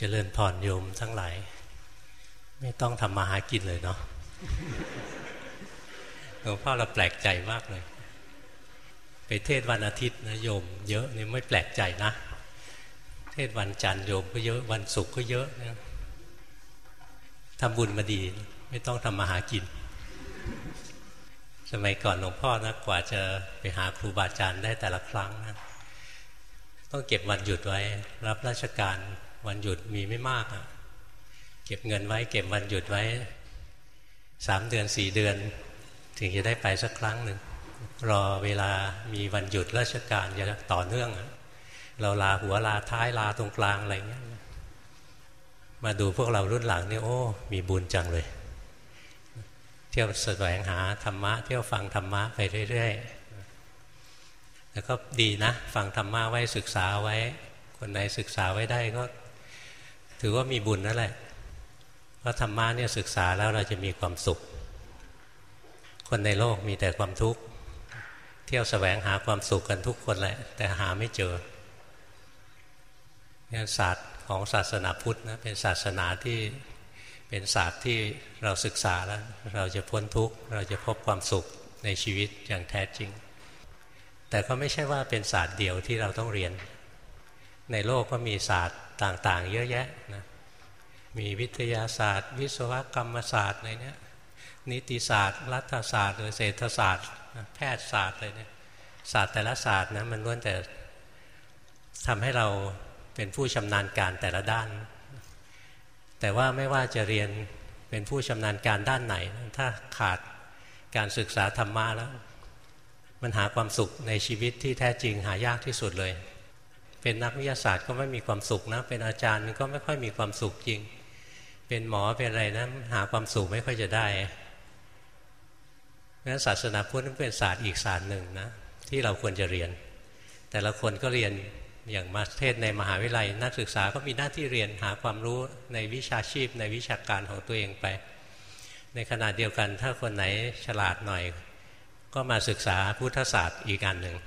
เจริญพรโยมทั้งหลาย ไม่ต้องทำมาหากินเลยเนาะหลวงพ่อเราแปลกใจมากเลย ไปเทศวันอาทิตย์นะโยม เยอะนี่ไม่แปลกใจนะ เทศวันจันทร์โยมก็เยอะวันศุกร์ก็เยอะนะทำบุญมาดี ไม่ต้องทำมาหากิน สมัยก่อนหลวงพ่อนะกว่าจะไปหาครูบาอาจารย์ได้แต่ละครั้งนะต้องเก็บวันหยุดไว้ รับราชการ วันหยุดมีไม่มากอะเก็บเงินไว้เก็บวันหยุดไว้สามเดือนสี่เดือน ถึงจะได้ไปสักครั้งหนึ่งรอเวลามีวันหยุดราชการจะต่อเนื่องเราลาหัวลาท้ายลาตรงกลางอะไรเงี้ยมาดูพวกเรารุ่นหลังนี่โอ้มีบุญจังเลย เที่ยวแสวงหาธรรมะ เที่ยวฟังธรรมะไปเรื่อยๆแล้วก็ดีนะ ฟังธรรมะไว้ศึกษาไว้ คนไหนศึกษาไว้ได้ก็ ถือว่ามีบุญนั่นแหละเพราะธรรมะเนี่ยศึกษาแล้วเราจะมีความสุข คนในโลกมีแต่ความทุกข์ เที่ยวแสวงหาความสุขกันทุกคนแหละ แต่หาไม่เจอเนี่ยศาสตร์ของศาสนาพุทธนะเป็นศาสนาที่เป็นศาสตร์ที่เราศึกษาแล้ว เราจะพ้นทุกข์ เราจะพบความสุขในชีวิตอย่างแท้จริง แต่ก็ไม่ใช่ว่าเป็นศาสตร์เดียวที่เราต้องเรียน ในโลกก็มีศาสตร์ ต่างๆ เยอะแยะนะมีวิทยาศาสตร์ วิศวกรรมศาสตร์อะไรเนี้ยนิติศาสตร์ รัฐศาสตร์หรือเศรษฐศาสตร์ แพทยศาสตร์อะไรเนี่ยศาสตร์แต่ละศาสตร์นะมันล้วนแต่ทำให้เราเป็นผู้ชำนาญการแต่ละด้าน แต่ว่าไม่ว่าจะเรียนเป็นผู้ชำนาญการด้านไหน ถ้าขาดการศึกษาธรรมะแล้ว มันหาความสุขในชีวิตที่แท้จริงหายากที่สุดเลย เป็นนักวิทยาศาสตร์ก็ไม่มีความสุขนะ เป็นอาจารย์ก็ไม่ค่อยมีความสุขจริง เป็นหมอเป็นอะไรนะหาความสุขไม่ค่อยจะได้เพราะนั้นศาสนาพุทธเป็นศาสตร์อีกศาสตร์หนึ่งนะที่เราควรจะเรียน แต่ละคนก็เรียนอย่างมาเทศในมหาวิทยาลัย นักศึกษาก็มีหน้าที่เรียนหาความรู้ในวิชาชีพ ในวิชาการของตัวเองไป ในขณะเดียวกันถ้าคนไหนฉลาดหน่อย ก็มาศึกษาพุทธศาสตร์อีกอันหนึ่ง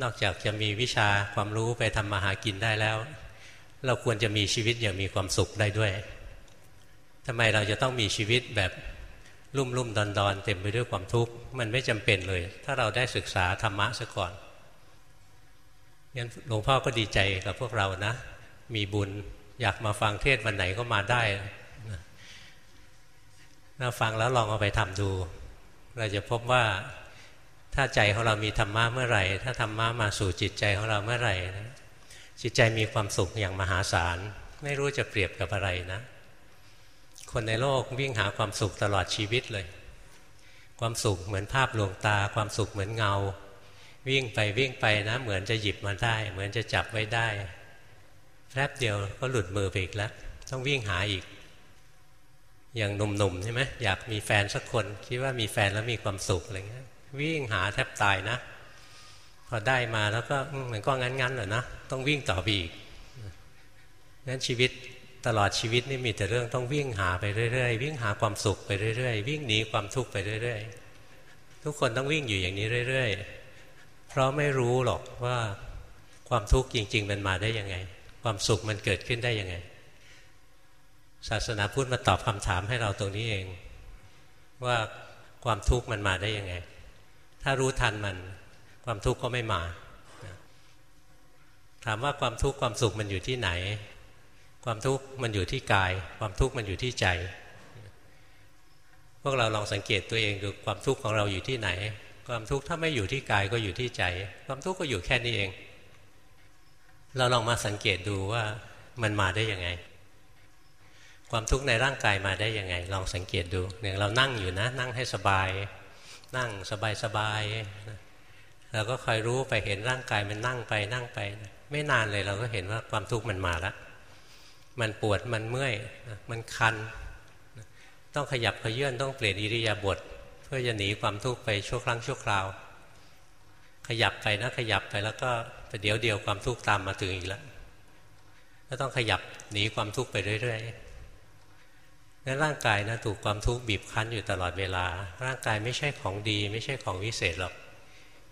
นอกจากจะมีวิชาความรู้ไปทำมาหากินได้แล้ว เราควรจะมีชีวิตอย่างมีความสุขได้ด้วยทำไมเราจะต้องมีชีวิตแบบลุ่มลุ่มดอนดอนเต็มไปด้วยความทุกข์มันไม่จำเป็นเลย ถ้าเราได้ศึกษาธรรมะซะก่อนงั้นหลวงพ่อก็ดีใจกับพวกเรานะ มีบุญอยากมาฟังเทศวันไหนก็มาได้ถ้าฟังแล้วลองเอาไปทำดู เราจะพบว่า ถ้าใจของเรามีธรรมะเมื่อไหร่ ถ้าธรรมะมาสู่จิตใจของเราเมื่อไหร่นะจิตใจมีความสุขอย่างมหาศาล ไม่รู้จะเปรียบกับอะไรนะ คนในโลกวิ่งหาความสุขตลอดชีวิตเลย ความสุขเหมือนภาพลวงตา ความสุขเหมือนเงา วิ่งไปวิ่งไปนะ เหมือนจะหยิบมาได้ เหมือนจะจับไว้ได้แป๊บเดียวก็หลุดมือไปอีกแล้ว ต้องวิ่งหาอีก อย่างหนุ่มๆใช่ไหมอยากมีแฟนสักคน คิดว่ามีแฟนแล้วมีความสุขอะไรเงี้ย วิ่งหาแทบตายนะ พอได้มาแล้วก็เหมือนก็งั้นๆแหละนะ ต้องวิ่งต่อไปอีกนั้นชีวิตตลอดชีวิตนี่มีแต่เรื่องต้องวิ่งหาไปเรื่อยๆ วิ่งหาความสุขไปเรื่อยๆ วิ่งหนีความทุกข์ไปเรื่อยๆ ทุกคนต้องวิ่งอยู่อย่างนี้เรื่อยๆ เพราะไม่รู้หรอกว่าความทุกข์จริง ๆ มันมาได้ยังไง ความสุขมันเกิดขึ้นได้ยังไง ศาสนาพุทธมาตอบคำถามให้เราตรงนี้เอง ว่าความทุกข์มันมาได้ยังไง ถ้ารู้ทันมัน ความทุกข์ก็ไม่มา ถามว่าความทุกข์ความสุขมันอยู่ที่ไหน ความทุกข์มันอยู่ที่กาย ความทุกข์มันอยู่ที่ใจ พวกเราลองสังเกตตัวเองดูความทุกข์ของเราอยู่ที่ไหน ความทุกข์ถ้าไม่อยู่ที่กายก็อยู่ที่ใจ ความทุกข์ก็อยู่แค่นี้เอง เราลองมาสังเกตดูว่ามันมาได้ยังไงความทุกข์ในร่างกายมาได้ยังไง ลองสังเกตดูเนี่ยเรานั่งอยู่นะ นั่งให้สบาย นั่งสบายสบายเราก็คอยรู้ไปเห็นร่างกายมันนั่งไปนั่งไปไม่นานเลยเราก็เห็นว่าความทุกข์มันมาแล้วมันปวดมันเมื่อยมันคันต้องขยับขยื่นต้องเปลี่ยนอิริยาบถเพื่อจะหนีความทุกข์ไปชั่วครั้งชั่วคราว ขยับไปนะขยับไปแล้วก็แต่เดี๋ยวเดียวความทุกข์ตามมาถึงอีกแล้วก็ต้องขยับหนีความทุกข์ไปเรื่อยๆ นั้นร่างกายนะถูกความทุกข์บีบคั้นอยู่ตลอดเวลา ร่างกายไม่ใช่ของดี ไม่ใช่ของวิเศษหรอก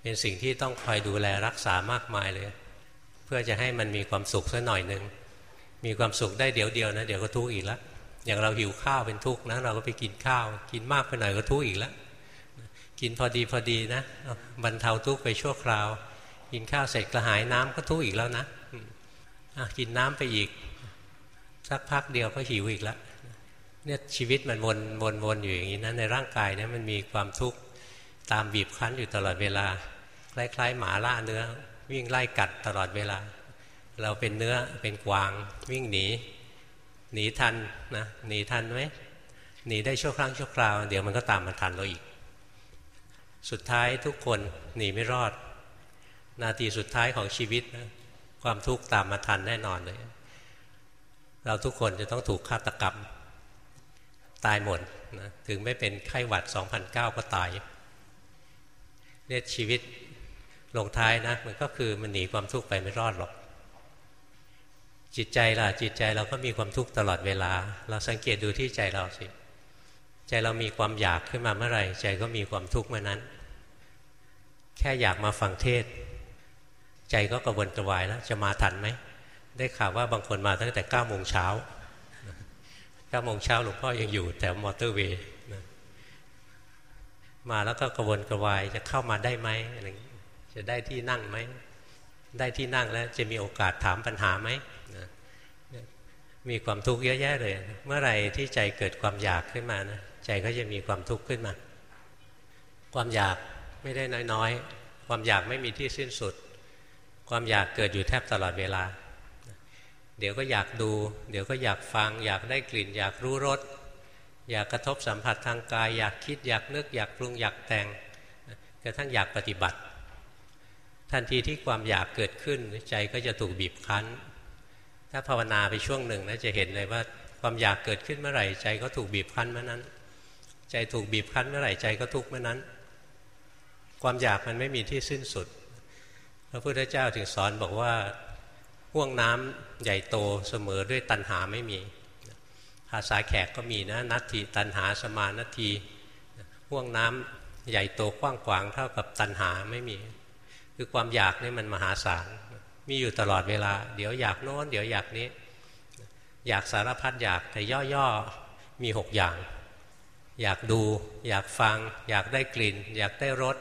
เป็นสิ่งที่ต้องคอยดูแลรักษามากมายเลย เพื่อจะให้มันมีความสุขสักหน่อยหนึ่งมีความสุขได้เดี๋ยวเดียวนะเดี๋ยวก็ทุกข์อีกแล้วอย่างเราหิวข้าวเป็นทุกข์นะเราก็ไปกินข้าว กินมากไปหน่อยก็ทุกข์อีกแล้วกินพอดีพอดีนะบรรเทาทุกข์ไปชั่วคราว กินข้าวเสร็จกระหายน้ำก็ทุกข์อีกแล้วนะกินน้ำไปอีก สักพักเดียวก็หิวอีกแล้ว เนี่ยชีวิตมันวนวนวนอยู่อย่างนี้นะในร่างกายเนี่ยมันมีความทุกข์ตามบีบคั้นอยู่ตลอดเวลา คล้ายๆ หมาล่าเนื้อ วิ่งไล่กัดตลอดเวลา เราเป็นเนื้อเป็นกวาง วิ่งหนี หนีทันนะหนีทันไหมหนีได้ชั่วครั้งชั่วคราว เดี๋ยวมันก็ตามมาทันเราอีก สุดท้ายทุกคนหนีไม่รอด นาทีสุดท้ายของชีวิตนะความทุกข์ตามมาทันแน่นอนเลย เราทุกคนจะต้องถูกฆาตกรรม ตายหมดนะถึงไม่เป็นไข้หวัด 2009 ก็ตายเนี่ยชีวิตลงท้ายนะมันก็คือมันหนีความทุกข์ไปไม่รอดหรอก จิตใจล่ะจิตใจเราก็มีความทุกข์ตลอดเวลา เราสังเกตดูที่ใจเราสิใจเรามีความอยากขึ้นมาเมื่อไหร่ ใจก็มีความทุกข์เมื่อนั้น แค่อยากมาฟังเทศ ใจก็กระวนกระวายแล้วจะมาทันไหมได้ข่าวว่าบางคนมาตั้งแต่เก้าโมงเช้า เก้าโมงเช้าหลวงพ่อยังอยู่แถวมอเตอร์เวย์มาแล้วก็กระวนกระวายจะเข้ามาได้ไหมอะไรจะได้ที่นั่งไหม ได้ที่นั่งแล้วจะมีโอกาสถามปัญหาไหมมีความทุกข์เยอะแยะเลย เมื่อไหร่ที่ใจเกิดความอยากขึ้นมานะใจก็จะมีความทุกข์ขึ้นมา ความอยากไม่ได้น้อยๆ ความอยากไม่มีที่สิ้นสุด ความอยากเกิดอยู่แทบตลอดเวลา เดี๋ยวก็อยากดู เดี๋ยวก็อยากฟัง อยากได้กลิ่น อยากรู้รสอยากกระทบสัมผัสทางกาย อยากคิดอยากนึกอยากปรุงอยากแต่งกระทั่งอยากปฏิบัติ ทันทีที่ความอยากเกิดขึ้นใจก็จะถูกบีบคั้น ถ้าภาวนาไปช่วงหนึ่งนะจะเห็นเลยว่าความอยากเกิดขึ้นเมื่อไหร่ใจก็ถูกบีบคั้นเมื่อนั้น ใจถูกบีบคั้นเมื่อไหร่ใจก็ทุกเมื่อนั้น ความอยากมันไม่มีที่สิ้นสุด พระพุทธเจ้าถึงสอนบอกว่า ห่วงน้ำใหญ่โตเสมอด้วยตัณหาไม่มี ภาษาแขกก็มีนะนัตถิตัณหาสมานัตทีห่วงน้ำใหญ่โตกว้างขวางเท่ากับตัณหาไม่มี คือความอยากนี่มันมหาศาล มีอยู่ตลอดเวลา เดี๋ยวอยากโน้น เดี๋ยวอยากนี้ อยากสารพัดอยากแต่ย่อๆมีหกอย่าง อยากดู อยากฟัง อยากได้กลิ่น อยากได้รส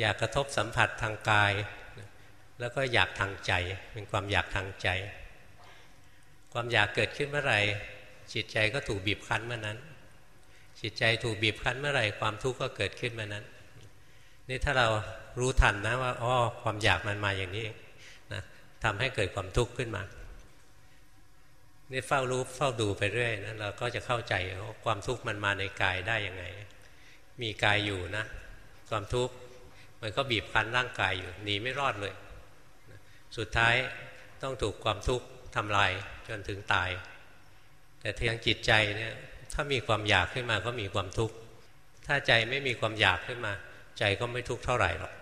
อยากกระทบสัมผัสทางกาย แล้วก็อยากทางใจเป็นความอยากทางใจ ความอยากเกิดขึ้นเมื่อไหร่จิตใจก็ถูกบีบคั้นเมื่อนั้น จิตใจถูกบีบคั้นเมื่อไหร่ความทุกข์ก็เกิดขึ้นเมื่อนั้น นี่ถ้าเรารู้ทันนะว่าอ๋อความอยากมันมาอย่างนี้นะทำให้เกิดความทุกข์ขึ้นมานี่เฝ้ารู้เฝ้าดูไปเรื่อยนะเราก็จะเข้าใจว่าความทุกข์มันมาในกายได้ยังไง มีกายอยู่นะ ความทุกข์มันก็บีบคั้นร่างกายอยู่หนีไม่รอดเลย สุดท้ายต้องถูกความทุกข์ทำลายจนถึงตาย แต่ทางจิตใจเนี่ยถ้ามีความอยากขึ้นมาก็มีความทุกข์ถ้าใจไม่มีความอยากขึ้นมา ใจก็ไม่ทุกข์เท่าไหร่หรอก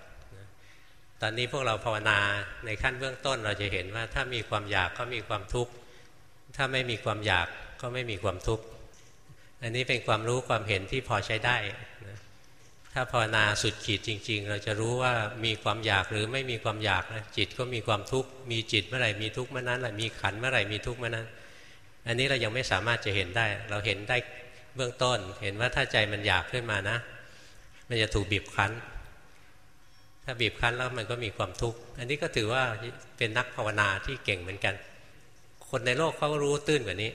ตอนนี้พวกเราภาวนาในขั้นเบื้องต้นเราจะเห็นว่า ถ้ามีความอยากก็มีความทุกข์ถ้าไม่มีความอยากก็ไม่มีความทุกข์อันนี้เป็นความรู้ความเห็นที่พอใช้ได้าภาวนาสุดขีดจริง ๆ เราจะรู้ว่ามีความอยากหรือไม่มีความอยากนะจิตก็มีความทุกข์มีจิตเมื่อไหร่มีทุกข์เมื่อนั้นแหละมีขันเมื่อไหร่มีทุกข์เมื่อนั้น อันนี้เรายังไม่สามารถจะเห็นได้ เราเห็นได้เบื้องต้น เห็นว่าถ้าใจมันอยากขึ้นมานะ มันจะถูกบีบคั้น ถ้าบีบคั้นแล้วมันก็มีความทุกข์อันนี้ก็ถือว่าเป็นนักภาวนาที่เก่งเหมือนกัน คนในโลกเขารู้ตื้นกว่านี้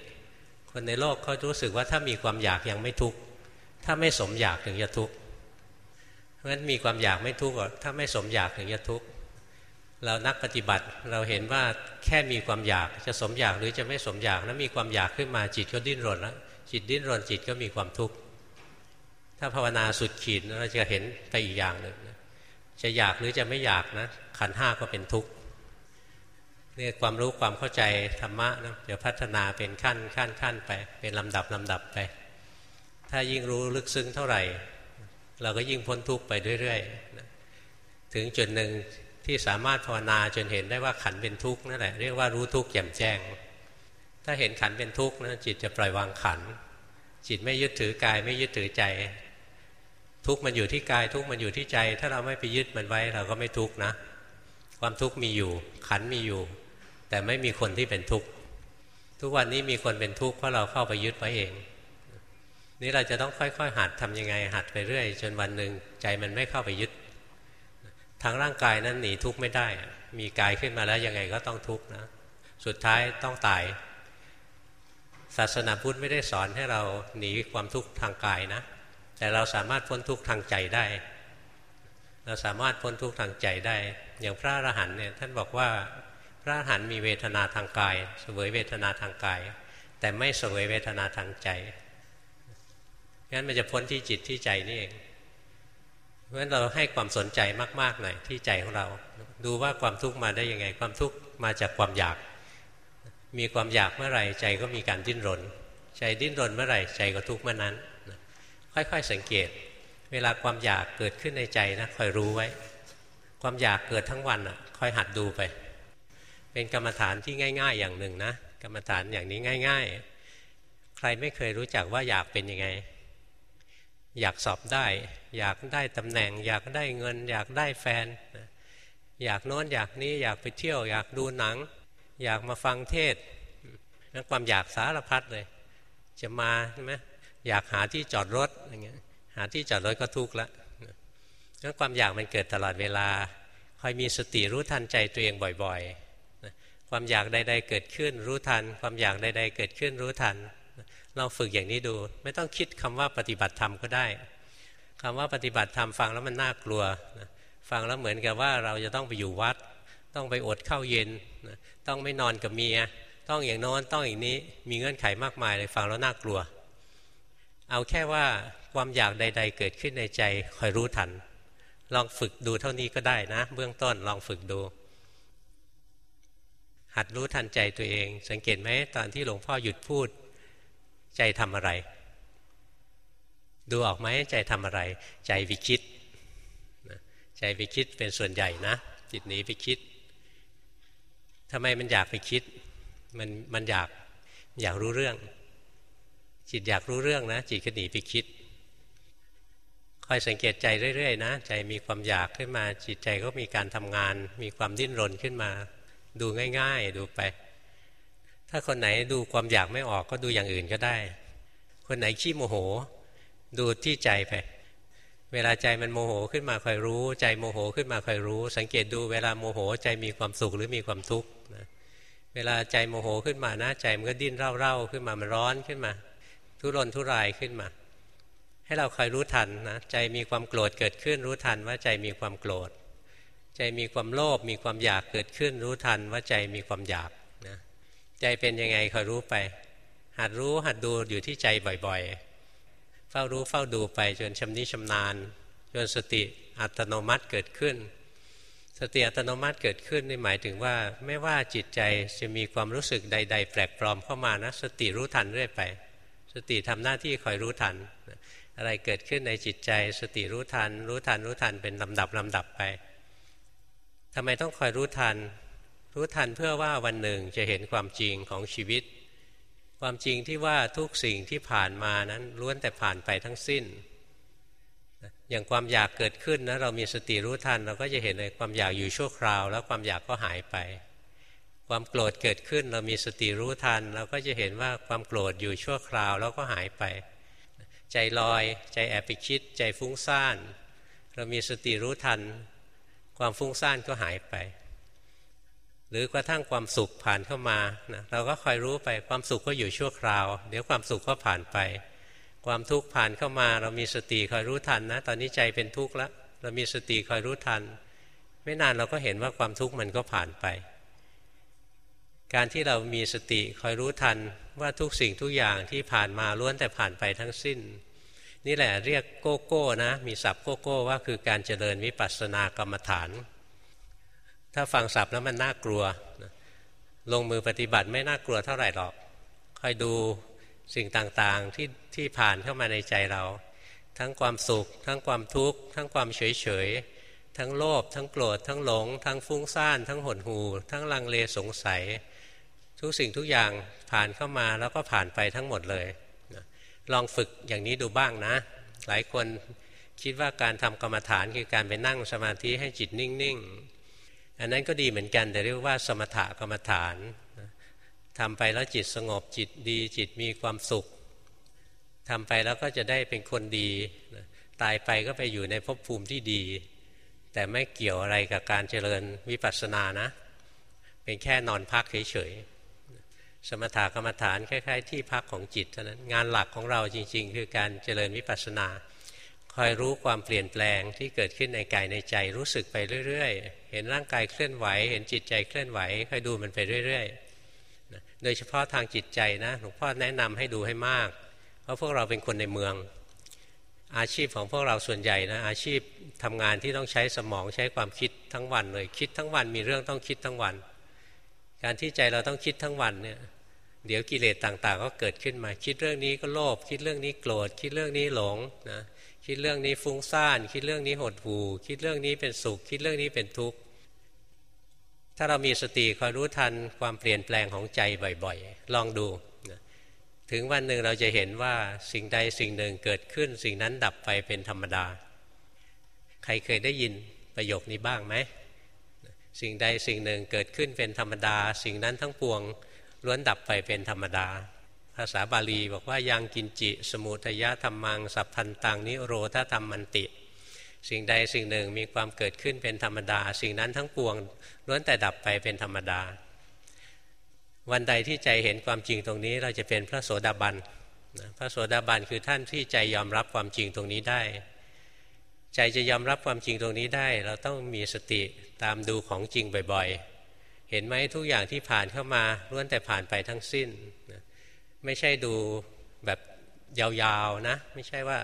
คนในโลกเขารู้สึกว่าถ้ามีความอยากยังไม่ทุกข์ถ้าไม่สมอยากถึงจะทุกข์ ราะฉะนั้นมีความอยากไม่ทุกข์ถ้าไม่สมอยากถึงจะทุกข์เรานักปฏิบัติเราเห็นว่าแค่มีความอยากจะสมอยากหรือจะไม่สมอยากแล้วมีความอยากขึ้นมาจิตก็ดิ้นรนแล้วจิตดิ้นรนจิตก็มีความทุกข์ถ้าภาวนาสุดขีดเราจะเห็นไปอีกอย่างหนึ่งจะอยากหรือจะไม่อยากนะขันห้าก็เป็นทุกข์เนี่ยความรู้ความเข้าใจธรรมะนะเดี๋ยวพัฒนาเป็นขั้นขั้นขั้นไป เป็นลำดับลำดับไป ถ้ายิ่งรู้ลึกซึ้งเท่าไหร่ เราก็ยิ่งพ้นทุกข์ไปเรื่อยๆถึงจุดหนึ่งที่สามารถภาวนาจนเห็นได้ว่าขันเป็นทุกข์นั่นแหละเรียกว่ารู้ทุกข์แจ่มแจ้ง ถ้าเห็นขันเป็นทุกข์นะจิตจะปล่อยวางขัน จิตไม่ยึดถือกายไม่ยึดถือใจ ทุกข์มันอยู่ที่กายทุกข์มันอยู่ที่ใจ ถ้าเราไม่ไปยึดมันไว้เราก็ไม่ทุกข์นะ ความทุกข์มีอยู่ ขันมีอยู่ แต่ไม่มีคนที่เป็นทุกข์ทุกวันนี้มีคนเป็นทุกข์เพราะเราเข้าไปยึดไว้เอง นี่เราจะต้องค่อยๆ หัดทำยังไงหัดไปเรื่อย จนวันหนึ่งใจมันไม่เข้าไปยึดทางร่างกายนั้นหนีทุกข์ไม่ได้ มีกายขึ้นมาแล้วยังไงก็ต้องทุกข์นะ สุดท้ายต้องตาย ศาสนาพุทธไม่ได้สอนให้เราหนีความทุกข์ทางกายนะ แต่เราสามารถพ้นทุกข์ทางใจได้ เราสามารถพ้นทุกข์ทางใจได้ อย่างพระอรหันต์เนี่ยท่านบอกว่าพระอรหันต์มีเวทนาทางกาย เสวยเวทนาทางกาย แต่ไม่เสวยเวทนาทางใจ งั้นมันจะพ้นที่จิตที่ใจนี่เองเพราะฉะนั้นเราให้ความสนใจมากๆหน่อยที่ใจของเรา ดูว่าความทุกข์มาได้ยังไง ความทุกข์มาจากความอยาก มีความอยากเมื่อไหร่ใจก็มีการดิ้นรน ใจดิ้นรนเมื่อไหร่ใจก็ทุกข์เมื่อนั้น ค่อยๆสังเกต เวลาความอยากเกิดขึ้นในใจนะคอยรู้ไว้ ความอยากเกิดทั้งวันอะคอยหัดดูไป เป็นกรรมฐานที่ง่าย ๆ อย่างหนึ่งนะกรรมฐานอย่างนี้ง่าย ๆ ใครไม่เคยรู้จักว่าอยากเป็นยังไง อยากสอบได้ อยากได้ตำแหน่ง อยากได้เงิน อยากได้แฟน อยากโน้นอยากนี้อยากไปเที่ยว อยากดูหนัง อยากมาฟังเทศนั่นความอยากสารพัดเลย จะมาใช่ไหมอยากหาที่จอดรถอย่างเงี้ยหาที่จอดรถก็ทุกข์ละนั่นความอยากมันเกิดตลอดเวลาคอยมีสติรู้ทันใจตัวเองบ่อยๆความอยากใด ๆ เกิดขึ้นรู้ทัน ความอยากใด ๆ เกิดขึ้นรู้ทัน เราฝึกอย่างนี้ดู ไม่ต้องคิดคำว่าปฏิบัติธรรมก็ได้คำว่าปฏิบัติธรรมฟังแล้วมันน่ากลัวฟังแล้วเหมือนกับว่าเราจะต้องไปอยู่วัด ต้องไปอดข้าวเย็นต้องไม่นอนกับเมีย ต้องอย่างน้นต้องอย่างนี้มีเงื่อนไขมากมายเลยฟังแล้วน่ากลัว เอาแค่ว่าความอยากใด ๆ เกิดขึ้นในใจคอยรู้ทัน ลองฝึกดูเท่านี้ก็ได้นะ เบื้องต้นลองฝึกดู หัดรู้ทันใจตัวเอง สังเกตไหมตอนที่หลวงพ่อหยุดพูด ใจทำอะไร ดูออกไหมใจทำอะไร ใจวิคิดใจไปคิดเป็นส่วนใหญ่นะ จิตหนีไปคิดทำไมมันอยากไปคิด มันมันอยากอยากรู้เรื่อง จิตอยากรู้เรื่องนะ จิตก็หนีไปคิดคอยสังเกตใจเรื่อยๆนะ ใจมีความอยากขึ้นมา จิตใจก็มีการทำงาน มีความดิ้นรนขึ้นมา ดูง่าย ๆ ดูไป ถ้าคนไหนดูความอยากไม่ออกก็ดูอย่างอื่นก็ได้ คนไหนขี้โมโห ดูที่ใจไป เวลาใจมันโมโหขึ้นมาคอยรู้ ใจโมโหขึ้นมาคอยรู้ สังเกตดูเวลาโมโหใจมีความสุขหรือมีความทุกข์นะเวลาใจโมโหขึ้นมานะใจมันก็ดิ้นเร่าๆขึ้นมามันร้อนขึ้นมา ทุรนทุรายขึ้นมา ให้เราคอยรู้ทันนะใจมีความโกรธเกิดขึ้น รู้ทันว่าใจมีความโกรธ ใจมีความโลภมีความอยากเกิดขึ้น รู้ทันว่าใจมีความอยาก ใจเป็นยังไงคอยรู้ไป หัดรู้หัดดูอยู่ที่ใจบ่อยๆ เฝ้ารู้เฝ้าดูไปจนชำนิชำนาญ จนสติอัตโนมัติเกิดขึ้น สติอัตโนมัติเกิดขึ้นนี่หมายถึงว่า ไม่ว่าจิตใจจะมีความรู้สึกใด ๆ แปลกปลอมเข้ามานะ สติรู้ทันเรื่อยไป สติทำหน้าที่คอยรู้ทัน อะไรเกิดขึ้นในจิตใจ สติรู้ทัน รู้ทันรู้ทันเป็นลำดับลำดับไปทำไมต้องคอยรู้ทัน รู้ทันเพื่อว่าวันหนึ่งจะเห็นความจริงของชีวิต ความจริงที่ว่าทุกสิ่งที่ผ่านมานั้นล้วนแต่ผ่านไปทั้งสิ้น อย่างความอยากเกิดขึ้นนะเรามีสติรู้ทัน เราก็จะเห็นเลยความอยากอยู่ชั่วคราว แล้วความอยากก็หายไป ความโกรธเกิดขึ้นเรามีสติรู้ทัน เราก็จะเห็นว่าความโกรธอยู่ชั่วคราวแล้วก็หายไป ใจลอย ใจแอบไปคิด ใจฟุ้งซ่าน เรามีสติรู้ทัน ความฟุ้งซ่านก็หายไป หรือกระทั่งความสุขผ่านเข้ามานะเราก็คอยรู้ไปความสุขก็อยู่ชั่วคราว เดี๋ยวความสุขก็ผ่านไป ความทุกข์ผ่านเข้ามา เรามีสติคอยรู้ทันนะ ตอนนี้ใจเป็นทุกข์แล้วเรามีสติคอยรู้ทัน ไม่นานเราก็เห็นว่าความทุกข์มันก็ผ่านไป การที่เรามีสติคอยรู้ทันว่าทุกสิ่งทุกอย่างที่ผ่านมาล้วนแต่ผ่านไปทั้งสิ้น นี่แหละเรียกโกโก้นะมีศัพท์โกโก้ว่าคือการเจริญวิปัสสนากรรมฐาน ถ้าฟังศัพท์แล้วมันน่ากลัวลงมือปฏิบัติไม่น่ากลัวเท่าไหร่หรอกคอยดูสิ่งต่างๆที่ที่ผ่านเข้ามาในใจเรา ทั้งความสุข ทั้งความทุกข์ ทั้งความเฉยๆ ทั้งโลภทั้งโกรธทั้งหลง ทั้งฟุ้งซ่าน ทั้งหดหูทั้งลังเลสงสัย ทุกสิ่งทุกอย่างผ่านเข้ามาแล้วก็ผ่านไปทั้งหมดเลยลองฝึกอย่างนี้ดูบ้างนะ หลายคนคิดว่าการทำกรรมฐานคือการไปนั่งสมาธิให้จิตนิ่งๆ อันนั้นก็ดีเหมือนกันแต่เรียกว่าสมถกรรมฐานทำไปแล้วจิตสงบจิตดีจิตมีความสุขทำไปแล้วก็จะได้เป็นคนดีตายไปก็ไปอยู่ในภพภูมิที่ดี แต่ไม่เกี่ยวอะไรกับการเจริญวิปัสสนานะ เป็นแค่นอนพักเฉยๆสมถกรรมฐานคล้ายๆ ที่พักของจิตเท่านั้นงานหลักของเราจริง ๆ คือการเจริญวิปัสสนา คอยรู้ความเปลี่ยนแปลงที่เกิดขึ้นในกายในใจรู้สึกไปเรื่อยๆ เห็นร่างกายเคลื่อนไหว เห็นจิตใจเคลื่อนไหวคอยดูมันไปเรื่อยๆ โดยเฉพาะทางจิตใจนะหลวงพ่อแนะนำให้ดูให้มาก เพราะพวกเราเป็นคนในเมือง อาชีพของพวกเราส่วนใหญ่นะอาชีพทำงานที่ต้องใช้สมองใช้ความคิดทั้งวันเลยคิดทั้งวันมีเรื่องต้องคิดทั้งวัน การที่ใจเราต้องคิดทั้งวันเนี่ยเดี๋ยวกิเลสต่างๆ ก็เกิดขึ้นมาคิดเรื่องนี้ก็โลภคิดเรื่องนี้โกรธคิดเรื่องนี้หลงนะ คิดเรื่องนี้ฟุ้งซ่าน คิดเรื่องนี้หดหู่คิดเรื่องนี้เป็นสุข คิดเรื่องนี้เป็นทุกข์ถ้าเรามีสติคอยรู้ทันความเปลี่ยนแปลงของใจบ่อยๆ ลองดูถึงวันหนึ่งเราจะเห็นว่าสิ่งใดสิ่งหนึ่งเกิดขึ้น สิ่งนั้นดับไปเป็นธรรมดา ใครเคยได้ยินประโยคนี้บ้างไหมสิ่งใดสิ่งหนึ่งเกิดขึ้นเป็นธรรมดา สิ่งนั้นทั้งปวงล้วนดับไปเป็นธรรมดา ภาษาบาลีบอกว่ายังกินจิ สมุทยะธรรมัง สัพพันตังนิโรธาธรรมมันติ สิ่งใดสิ่งหนึ่งมีความเกิดขึ้นเป็นธรรมดา สิ่งนั้นทั้งปวงล้วนแต่ดับไปเป็นธรรมดา วันใดที่ใจเห็นความจริงตรงนี้ เราจะเป็นพระโสดาบันพระโสดาบันคือท่านที่ใจยอมรับความจริงตรงนี้ได้ ใจจะยอมรับความจริงตรงนี้ได้ เราต้องมีสติตามดูของจริงบ่อยๆ เห็นไหมทุกอย่างที่ผ่านเข้ามาล้วนแต่ผ่านไปทั้งสิ้น ไม่ใช่ดูแบบยาวๆนะ ไม่ใช่ว่า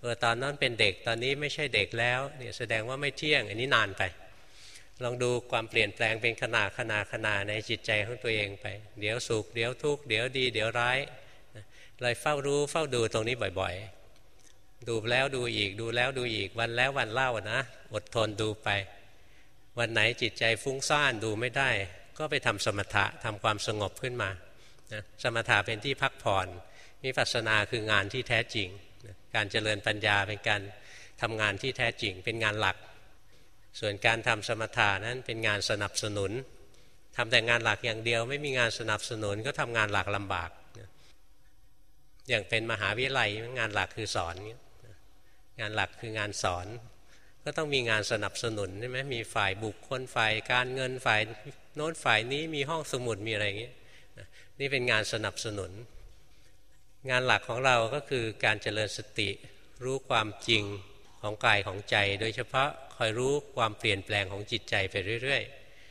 เออตอนนั้นเป็นเด็กตอนนี้ไม่ใช่เด็กแล้วเนี่ยแสดงว่าไม่เที่ยง อันนี้นานไป ลองดูความเปลี่ยนแปลงเป็นขนาดขนาดขนาดในจิตใจของตัวเองไป เดี๋ยวสุขเดี๋ยวทุกข์เดี๋ยวดี เดี๋ยวร้ายเลยเฝ้ารู้เฝ้าดูตรงนี้บ่อยๆ ดูแล้วดูอีกดูแล้วดูอีกวันแล้ววันเล่านะอดทนดูไป วันไหนจิตใจฟุ้งซ่านดูไม่ได้ ก็ไปทำสมถะทำความสงบขึ้นมา นะสมถะเป็นที่พักผ่อนมิปัสสนาคืองานที่แท้จริงการเจริญปัญญาเป็นการทำงานที่แท้จริง เป็นงานหลัก ส่วนการทำสมถานั้นเป็นงานสนับสนุนทำแต่งานหลักอย่างเดียว ไม่มีงานสนับสนุนก็ทำงานหลักลำบากอย่างเป็นมหาวิทยาลัยงานหลักคือสอน งานหลักคืองานสอน ก็ต้องมีงานสนับสนุนใช่ไหมมีฝ่ายบุคคลฝ่ายการเงินฝ่ายโน้นฝ่ายนี้มีห้องสมุดมีอะไรอย่างนี้ นี่เป็นงานสนับสนุน งานหลักของเราก็คือการเจริญสติ รู้ความจริงของกายของใจ โดยเฉพาะคอยรู้ความเปลี่ยนแปลงของจิตใจไปเรื่อย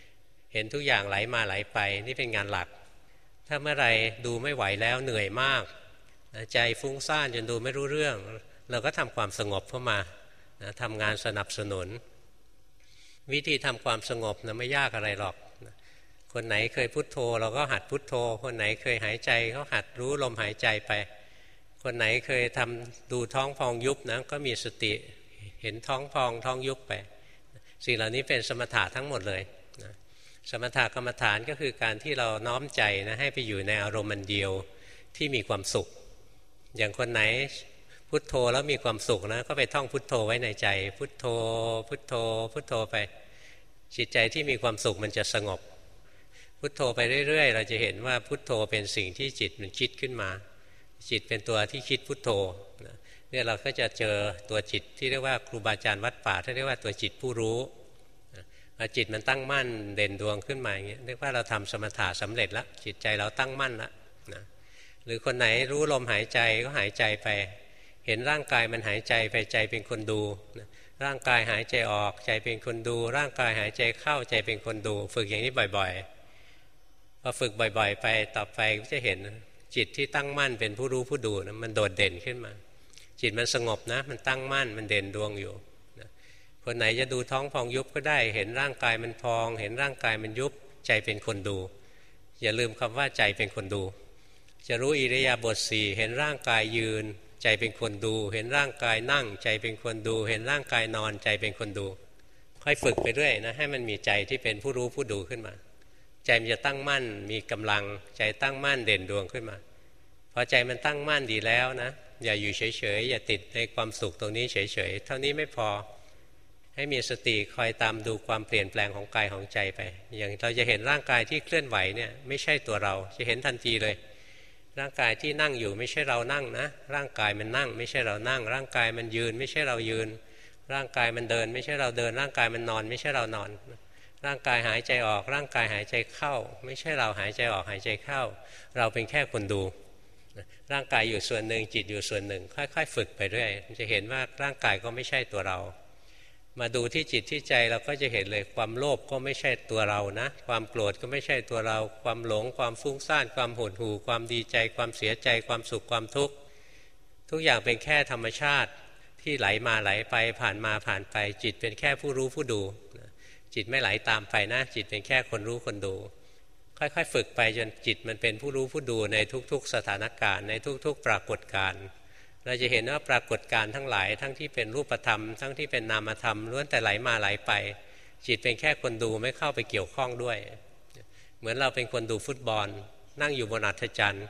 ๆ เห็นทุกอย่างไหลมาไหลไป นี่เป็นงานหลัก ถ้าเมื่อไรดูไม่ไหวแล้วเหนื่อยมาก ใจฟุ้งซ่านจนดูไม่รู้เรื่อง เราก็ทำความสงบเข้ามาทำงานสนับสนุน วิธีทำความสงบนะไม่ยากอะไรหรอก คนไหนเคยพุโทโธ เราก็หัดพุโทโธ คนไหนเคยหายใจก็หัดรู้ลมหายใจไป คนไหนเคยทำดูท้องพองยุบนะก็มีสติเห็นท้องพองท้องยุบไป สิ่งเหล่านี้เป็นสมถะทั้งหมดเลยนะสมถะกรรมฐานก็คือการที่เราน้อมใจนะให้ไปอยู่ในอารมณ์เดียวที่มีความสุข อย่างคนไหนพุทโธแล้วมีความสุขนะก็ไปท่องพุทโธไว้ในใจ พุทโธ พุทโธ พุทโธไปจิตใจที่มีความสุขมันจะสงบ พุทโธไปเรื่อย ๆ เราจะเห็นว่าพุทโธเป็นสิ่งที่จิตมันคิดขึ้นมา จิตเป็นตัวที่คิดพุทโธเนี่ยเราก็จะเจอตัวจิตที่เรียกว่าครูบาอาจารย์วัดป่าที่เรียกว่าตัวจิตผู้รู้จิตมันตั้งมั่นเด่นดวงขึ้นมาอย่างเงี้ยเรียกว่าเราทำสมถะสำเร็จแล้วจิตใจเราตั้งมั่นแล้วนะหรือคนไหนรู้ลมหายใจก็หายใจไป เห็นร่างกายมันหายใจไปใจเป็นคนดูนะร่างกายหายใจออกใจเป็นคนดู ร่างกายหายใจเข้าใจเป็นคนดู ฝึกอย่างนี้บ่อยๆ พอฝึกบ่อย ๆ ไปต่อไปก็จะเห็นจิตที่ตั้งมั่นเป็นผู้รู้ผู้ดูนะมันโดดเด่นขึ้นมา จิตมันสงบนะ มันตั้งมั่นมันเด่นดวงอยู่นะคนไหนจะดูท้องพองยุบก็ได้ เห็นร่างกายมันพอง เห็นร่างกายมันยุบใจเป็นคนดู อย่าลืมคำว่าใจเป็นคนดู จะรู้อิริยาบถสี่เห็นร่างกายยืน ใจเป็นคนดู เห็นร่างกายนั่ง ใจเป็นคนดู เห็นร่างกายนอนใจเป็นคนดู ค่อยฝึกไปเรื่อยนะให้มันมีใจที่เป็นผู้รู้ผู้ดูขึ้นมา ใจมันจะตั้งมั่นมีกำลังใจตั้งมั่นเด่นดวงขึ้นมาพอใจมันตั้งมั่นดีแล้วนะ อย่าอยู่เฉยๆ อย่าติดในความสุขตรงนี้เฉยๆ เท่านี้ไม่พอให้มีสติคอยตามดูความเปลี่ยนแปลงของกายของใจไป อย่างเราจะเห็นร่างกายที่เคลื่อนไหวเนี่ยไม่ใช่ตัวเราจะเห็นทันทีเลย ร่างกายที่นั่งอยู่ไม่ใช่เรานั่งนะ ร่างกายมันนั่ง ไม่ใช่เรานั่ง ร่างกายมันยืน ไม่ใช่เรายืน ร่างกายมันเดิน ไม่ใช่เราเดิน ร่างกายมันนอน ไม่ใช่เรานอน ร่างกายหายใจออก ร่างกายหายใจเข้า ไม่ใช่เราหายใจออกหายใจเข้า เราเป็นแค่คนดู ร่างกายอยู่ส่วนหนึ่งจิตอยู่ส่วนหนึ่ง ค่อยๆ ฝึกไปเรื่อยจะเห็นว่าร่างกายก็ไม่ใช่ตัวเรา มาดูที่จิตที่ใจเราก็จะเห็นเลยความโลภก็ไม่ใช่ตัวเรานะ ความโกรธก็ไม่ใช่ตัวเรา ความหลง ความฟุ้งซ่าน ความหดหู่ ความดีใจ ความเสียใจ ความสุขความทุกข์ทุกอย่างเป็นแค่ธรรมชาติที่ไหลมาไหลไปผ่านมาผ่านไปจิตเป็นแค่ผู้รู้ผู้ดู จิตไม่ไหลตามไปนะ จิตเป็นแค่คนรู้คนดู ค่อยๆ ฝึกไปจนจิตมันเป็นผู้รู้ผู้ดูในทุกๆ สถานการณ์ ในทุกๆ ปรากฏการณ์เราจะเห็นว่าปรากฏการณ์ทั้งหลาย ทั้งที่เป็นรูปธรรม ทั้งที่เป็นนามธรรมล้วนแต่ไหลมาไหลไป จิตเป็นแค่คนดูไม่เข้าไปเกี่ยวข้องด้วย เหมือนเราเป็นคนดูฟุตบอล นั่งอยู่บนอัฐจันทร์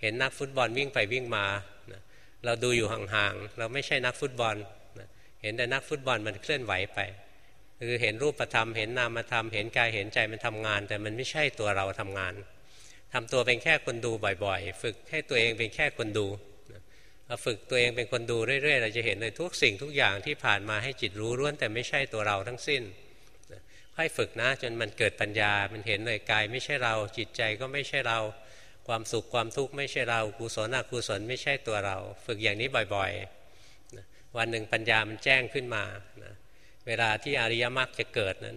เห็นนักฟุตบอลวิ่งไปวิ่งมา เราดูอยู่ห่างๆ เราไม่ใช่นักฟุตบอล เห็นแต่นักฟุตบอลมันเคลื่อนไหวไป คือเห็นรูปธรรม เห็นนามธรรม เห็นกาย เห็นใจมันทำงาน แต่มันไม่ใช่ตัวเราทำงานทำตัวเป็นแค่คนดูบ่อยๆ ฝึกให้ตัวเองเป็นแค่คนดูเราฝึกตัวเองเป็นคนดูเรื่อยๆ เราจะเห็นเลยทุกสิ่งทุกอย่างที่ผ่านมาให้จิตรู้ล้วนแต่ไม่ใช่ตัวเราทั้งสิ้นค่อยฝึกนะจนมันเกิดปัญญา มันเห็นเลยกายไม่ใช่เรา จิตใจก็ไม่ใช่เรา ความสุขความทุกข์ไม่ใช่เรากุศลอกุศลไม่ใช่ตัวเรา ฝึกอย่างนี้บ่อยๆ วันหนึ่งปัญญามันแจ้งขึ้นมานะ เวลาที่อริยมรรคจะเกิดนั้น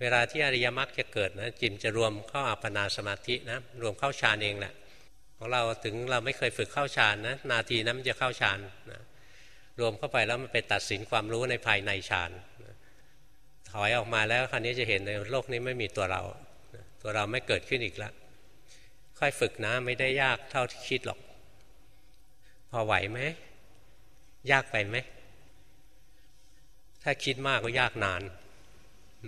เวลาที่อริยมรรคจะเกิดนะจิตจะรวมเข้าอัปปนาสมาธินะรวมเข้าฌานเองแหละของเราถึงเราไม่เคยฝึกเข้าฌานนะนาทีนั้นมันจะเข้าฌานนะรวมเข้าไปแล้วมันไปตัดสินความรู้ในภายในฌานถอยออกมาแล้วคราวนี้จะเห็นในโลกนี้ไม่มีตัวเราตัวเราไม่เกิดขึ้นอีกแล้วค่อยฝึกนะไม่ได้ยากเท่าที่คิดหรอก พอไหวไหมยากไปไหม ถ้าคิดมากก็ยากนาน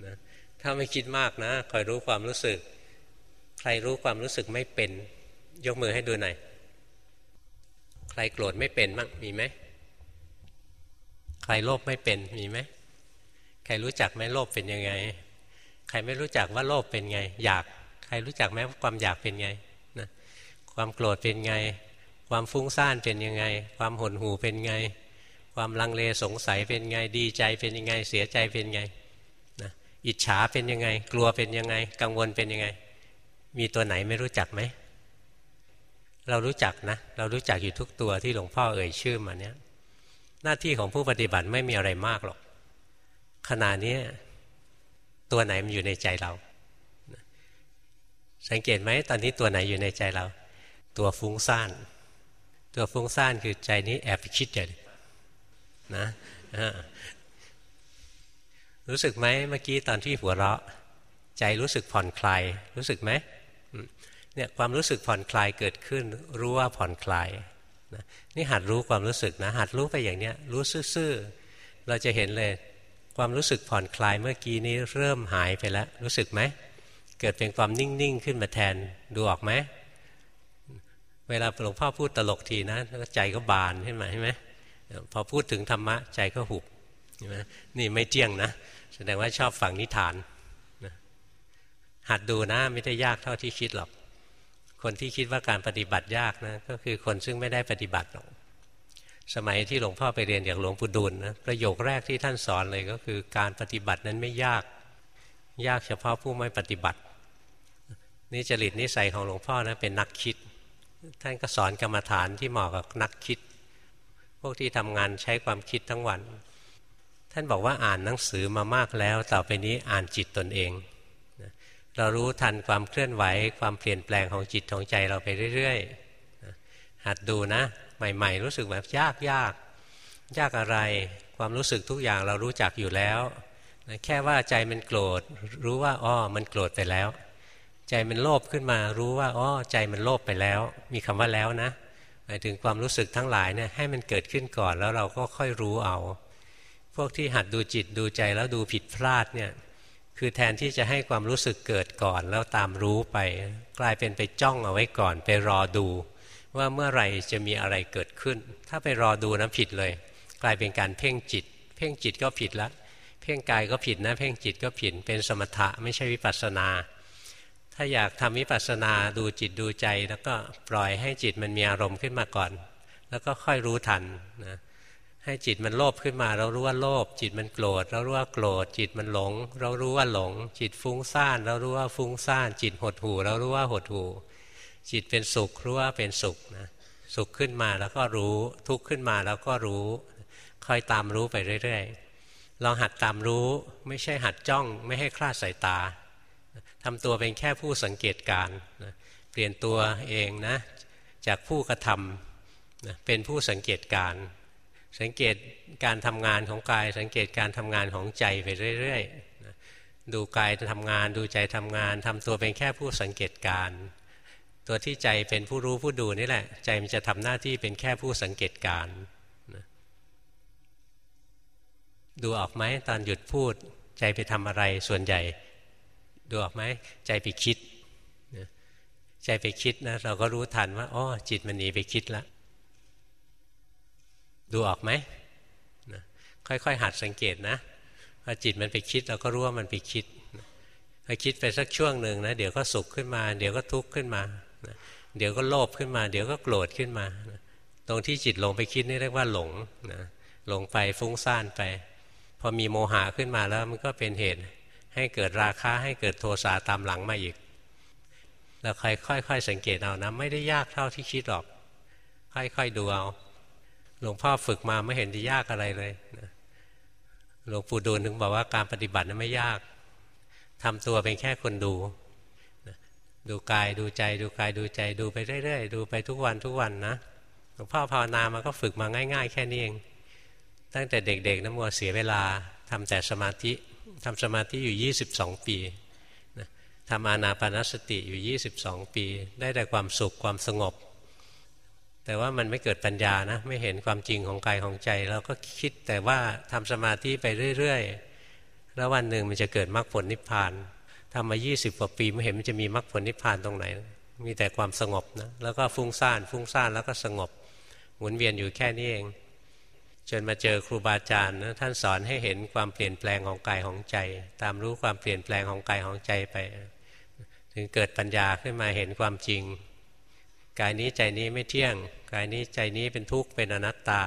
นะถ้าไม่คิดมากนะคอยรู้ความรู้สึก ใครรู้ความรู้สึกไม่เป็น ยกมือให้ดูหน่อยใครโกรธไม่เป็นมั้งมีไหมใครโลภไม่เป็นมีไหมใครรู้จักไหมโลภเป็นยังไง ใครไม่รู้จักว่าโลภเป็นไง อยากใครรู้จักไหมว่าความอยากเป็นไงนะความโกรธเป็นไง ความฟุ้งซ่านเป็นยังไง ความหดหู่เป็นไง ความลังเลสงสัยเป็นไงดีใจเป็นยังไง เสียใจเป็นไงนะอิจฉาเป็นยังไง กลัวเป็นยังไง กังวลเป็นยังไง มีตัวไหนไม่รู้จักไหมเรารู้จักนะ เรารู้จักอยู่ทุกตัวที่หลวงพ่อเอ่ยชื่อมาเนี้ยหน้าที่ของผู้ปฏิบัติไม่มีอะไรมากหรอกขณะนี้ตัวไหนมันอยู่ในใจเรา สังเกตไหมตอนนี้ตัวไหนอยู่ในใจเรา ตัวฟุ้งซ่าน ตัวฟุ้งซ่านคือใจนี้แอบคิดอย่ นะรู้สึกไหมเมื่อกี้ตอนที่หัวเราะ ใจรู้สึกผ่อนคลายรู้สึกไหมเนี่ยความรู้สึกผ่อนคลายเกิดขึ้น รู้ว่าผ่อนคลายนะนี่หัดรู้ความรู้สึกนะหัดรู้ไปอย่างเนี้ยรู้ซื่อๆเราจะเห็นเลยความรู้สึกผ่อนคลายเมื่อกี้นี้เริ่มหายไปแล้ว รู้สึกไหมเกิดเป็นความนิ่งๆขึ้นมาแทนดูออกไหมเวลาหลวงพ่อพูดตลกทีนะใจก็บานขึ้นมาใช่ไหม พอพูดถึงธรรมะใจก็หุบนี่ไม่เจียงนะ แสดงว่าชอบฟังนิทานนะหัดดูนะไม่ได้ยากเท่าที่คิดหรอก คนที่คิดว่าการปฏิบัติยากนะก็คือคนซึ่งไม่ได้ปฏิบัติหรอกสมัยที่หลวงพ่อไปเรียนจากหลวงปู่ดูลนะประโยคแรกที่ท่านสอนเลยก็คือการปฏิบัตินั้นไม่ยาก ยากเฉพาะผู้ไม่ปฏิบัติ นี่จริตนิสัยของหลวงพ่อนะเป็นนักคิด ท่านก็สอนกรรมฐานที่เหมาะกับนักคิด พวกที่ทำงานใช้ความคิดทั้งวัน ท่านบอกว่าอ่านหนังสือมามากแล้ว ต่อไปนี้อ่านจิตตนเอง เรารู้ทันความเคลื่อนไหว ความเปลี่ยนแปลงของจิตของใจเราไปเรื่อยๆ หัดดูนะ ใหม่ๆ รู้สึกแบบยากยากยากอะไร ความรู้สึกทุกอย่างเรารู้จักอยู่แล้ว แค่ว่าใจมันโกรธ รู้ว่าอ้อมันโกรธไปแล้ว ใจมันโลภขึ้นมารู้ว่าอ้อใจมันโลภไปแล้ว มีคำว่าแล้วนะ มายถึงความรู้สึกทั้งหลายเนี่ยให้มันเกิดขึ้นก่อนแล้วเราก็ค่อยรู้เอา พวกที่หัดดูจิตดูใจแล้วดูผิดพลาดเนี่ยคือแทนที่จะให้ความรู้สึกเกิดก่อนแล้วตามรู้ไป กลายเป็นไปจ้องเอาไว้ก่อน ไปรอดู ว่าเมื่อไหร่จะมีอะไรเกิดขึ้น ถ้าไปรอดูนะผิดเลย กลายเป็นการเพ่งจิต เพ่งจิตก็ผิดละเพ่งกายก็ผิดนะ เพ่งจิตก็ผิดเป็นสมถะไม่ใช่วิปัสสนา ถ้าอยากทำวิปัสสนาดูจิตดูใจ แล้วก็ปล่อยให้จิตมันมีอารมณ์ขึ้นมาก่อน แล้วก็ค่อยรู้ทันนะให้จิตมันโลภขึ้นมา เรารู้ว่าโลภจิตมันโกรธ เรารู้ว่าโกรธ จิตมันหลง เรารู้ว่าหลง จิตฟุ้งซ่าน เรารู้ว่าฟุ้งซ่าน จิตหดหู่ เรารู้ว่าหดหู่ จิตเป็นสุขรู้ว่าเป็นสุขนะสุขขึ้นมาแล้วก็รู้ ทุกข์ขึ้นมาแล้วก็รู้คอยตามรู้ไปเรื่อยๆลองหัดตามรู้ไม่ใช่หัดจ้องไม่ให้คลาดสายตา ทำตัวเป็นแค่ผู้สังเกตการนะเปลี่ยนตัวเองนะจากผู้กระทำนะเป็นผู้สังเกตการ สังเกตการทำงานของกาย สังเกตการทำงานของใจไปเรื่อยๆดูกายทำงานดูใจทำงานทำตัวเป็นแค่ผู้สังเกตการตัวที่ใจเป็นผู้รู้ผู้ดูนี่แหละ ใจมันจะทำหน้าที่เป็นแค่ผู้สังเกตการดูออกไหมตอนหยุดพูด ใจไปทำอะไรส่วนใหญ่ ดูออกไหมใจไปคิดใจไปคิดนะเราก็รู้ทันว่าอ๋อจิตมันหนีไปคิดแล้วดูออกไหมนะค่อยๆ หัดสังเกตนะพอจิตมันไปคิดเราก็รู้ว่ามันไปคิดพอคิดไปสักช่วงหนึ่งนะเดี๋ยวก็สุขขึ้นมา เดี๋ยวก็ทุกข์ขึ้นมาเดี๋ยวก็โลภขึ้นมา เดี๋ยวก็โกรธขึ้นมาตรงที่จิตลงไปคิดนี่เรียกว่าหลงนะหลงไปฟุ้งซ่านไป พอมีโมหะขึ้นมาแล้วมันก็เป็นเหตุ ให้เกิดราคะให้เกิดโทสะตามหลังมาอีกเราค่อยๆสังเกตเอานะไม่ได้ยากเท่าที่คิดหรอก ค่อยๆดูเอาหลวงพ่อฝึกมาไม่เห็นจะยากอะไรเลยหลวงปู่ดูลถึงบอกว่าการปฏิบัตินั้นไม่ยากทำตัวเป็นแค่คนดูดูกายดูใจ ดูกายดูใจดูไปเรื่อยๆ ดูไปทุกวันทุกวันนะหลวงพ่อภาวนามาก็ฝึกมาง่าย ๆ แค่นี้เอง ตั้งแต่เด็กๆน้ำมัวเสียเวลาทำแต่สมาธิ ทำสมาธิอยู่ 22 ปีทำอานาปานสติอยู่ 22 ปี ได้แต่ความสุขความสงบ แต่ว่ามันไม่เกิดปัญญานะ ไม่เห็นความจริงของกายของใจเราก็คิดแต่ว่าทำสมาธิไปเรื่อยๆ แล้ววันหนึ่งมันจะเกิดมรรคผลนิพพานทำมา 20 กว่าปีไม่เห็นมันจะมีมรรคผลนิพพานตรงไหน มีแต่ความสงบนะ แล้วก็ฟุ้งซ่าน ฟุ้งซ่านแล้วก็สงบ หมุนเวียนอยู่แค่นี้เอง จนมาเจอครูบาอาจารย์นะท่านสอนให้เห็นความเปลี่ยนแปลงของกายของใจ ตามรู้ความเปลี่ยนแปลงของกายของใจไป ถึงเกิดปัญญาขึ้นมาเห็นความจริง กายนี้ใจนี้ไม่เที่ยง กายนี้ใจนี้เป็นทุกข์เป็นอนัตตา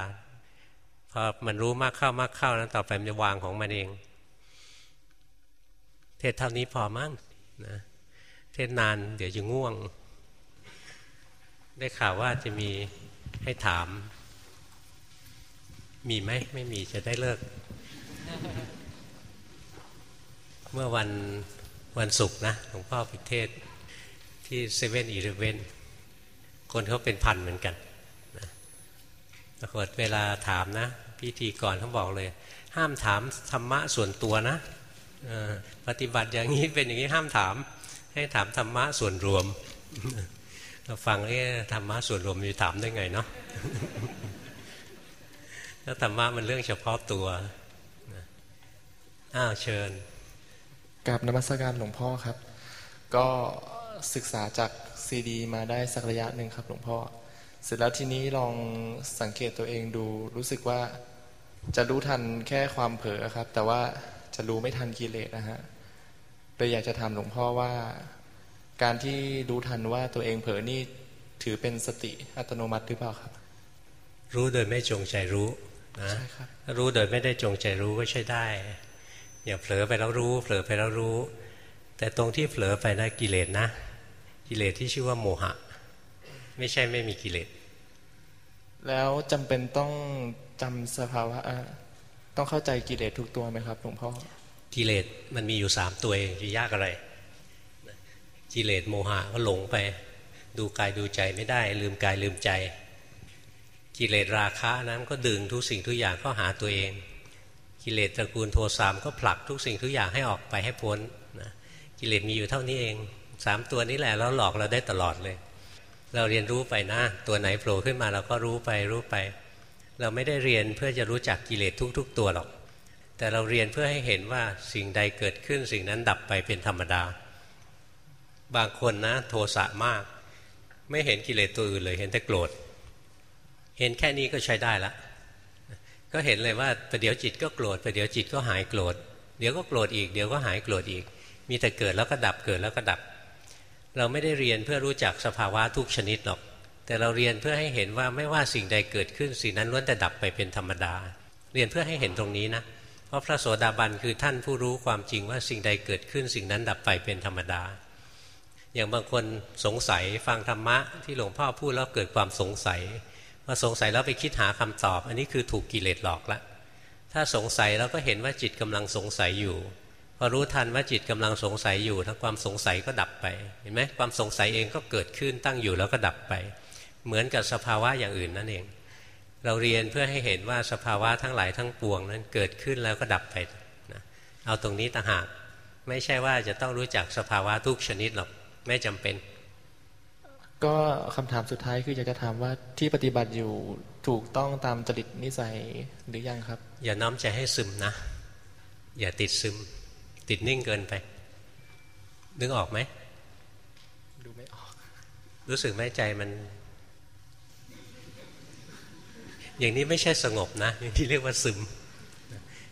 พอมันรู้มากเข้ามากเข้านั้นต่อไปมันจะวางของมันเอง เทศเท่านี้พอมั้งนะเทศนานเดี๋ยวจะง่วง ได้ข่าวว่าจะมีให้ถาม มีไหมไม่มีจะได้เลิก เมื่อวันวันศุกร์นะหลวงพ่อพิเทศที่เซเว่นอีเลเว่นคนเขาเป็นพันเหมือนกันนะปรากฏเวลาถามนะ พิธีก่อนเขาบอกเลย ห้ามถามธรรมะส่วนตัวนะปฏิบัติอย่างนี้เป็นอย่างนี้ห้ามถาม ให้ถามธรรมะส่วนรวมเราฟังเอ๊ะธรรมะส่วนรวมมีถามได้ไงเนาะ แล้วธรรมะมันเรื่องเฉพาะตัวอ้าวเชิญกับนมัสการหลวงพ่อครับ ก็ศึกษาจากซีดี มาได้สักระยะหนึ่งครับหลวงพ่อ เสร็จแล้วทีนี้ลองสังเกตตัวเองดู รู้สึกว่าจะรู้ทันแค่ความเผลอครับ แต่ว่าจะรู้ไม่ทันกิเลสนะฮะเลยอยากจะถามหลวงพ่อว่า การที่รู้ทันว่าตัวเองเผลอนี่ถือเป็นสติอัตโนมัติหรือเปล่าครับ รู้โดยไม่จงใจรู้ นะใช่ครับรู้โดยไม่ได้จงใจรู้ก็ใช่ได้ อย่าเผลอไปแล้วรู้ เผลอไปแล้วรู้ แต่ตรงที่เผลอไปนะกิเลสนะ กิเลสที่ชื่อว่าโมหะ ไม่ใช่ไม่มีกิเลสแล้วจำเป็นต้องจำสภาวะต้องเข้าใจกิเลสทุกตัวไหมครับหลวงพ่อกิเลสมันมีอยู่สามตัวเองจะยากอะไรกิเลสโมหะก็หลงไป ดูกายดูใจไม่ได้ ลืมกายลืมใจ กิเลสราคะนั้นก็ดึงทุกสิ่งทุกอย่างเข้าหาตัวเอง กิเลสตระกูลโทสามก็ผลักทุกสิ่งทุกอย่างให้ออกไปให้พ้นนะกิเลสมีอยู่เท่านี้เองสามตัวนี้แหละแล้วหลอกเราได้ตลอดเลย เราเรียนรู้ไปนะ ตัวไหนโผล่ขึ้นมาเราก็รู้ไปรู้ไป เราไม่ได้เรียนเพื่อจะรู้จักกิเลสทุก ๆ ตัวหรอก แต่เราเรียนเพื่อให้เห็นว่าสิ่งใดเกิดขึ้น สิ่งนั้นดับไปเป็นธรรมดา บางคนนะ โทสะมาก ไม่เห็นกิเลสตัวอื่นเลยเห็นแต่โกรธ เห็นแค่นี้ก็ใช้ได้ละ ก็เห็นเลยว่าประเดี๋ยวจิตก็โกรธประเดี๋ยวจิตก็หายโกรธ เดี๋ยวก็โกรธอีก เดี๋ยวก็หายโกรธอีก มีแต่เกิดแล้วก็ดับเกิดแล้วก็ดับ เราไม่ได้เรียนเพื่อรู้จักสภาวะทุกชนิดหรอก แต่เราเรียนเพื่อให้เห็นว่าไม่ว่าสิ่งใดเกิดขึ้นสิ่งนั้นล้วนแต่ดับไปเป็นธรรมดา เรียนเพื่อให้เห็นตรงนี้นะ เพราะพระโสดาบันคือท่านผู้รู้ความจริงว่าสิ่งใดเกิดขึ้นสิ่งนั้นดับไปเป็นธรรมดา อย่างบางคนสงสัยฟังธรรมะที่หลวงพ่อพูดแล้วเกิดความสงสัย พอสงสัยแล้วไปคิดหาคำตอบ อันนี้คือถูกกิเลสหลอกละ ถ้าสงสัยแล้วก็เห็นว่าจิตกำลังสงสัยอยู่ พอรู้ทันว่าจิตกำลังสงสัยอยู่ทั้งความสงสัยก็ดับไป เห็นไหมความสงสัยเองก็เกิดขึ้นตั้งอยู่แล้วก็ดับไป เหมือนกับสภาวะอย่างอื่นนั่นเอง เราเรียนเพื่อให้เห็นว่าสภาวะทั้งหลายทั้งปวงนั้นเกิดขึ้นแล้วก็ดับไปนะเอาตรงนี้ต่างหาก ไม่ใช่ว่าจะต้องรู้จักสภาวะทุกชนิดหรอก ไม่จำเป็น ก็คำถามสุดท้ายคืออยากจะถามว่าที่ปฏิบัติอยู่ถูกต้องตามจริตนิสัยหรือยังครับ อย่าน้อมใจให้ซึมนะ อย่าติดซึม ติดนิ่งเกินไป นึกออกไหมดูไม่ออก รู้สึกไหมใจมัน อย่างนี้ไม่ใช่สงบนะอย่างที่เรียกว่าซึม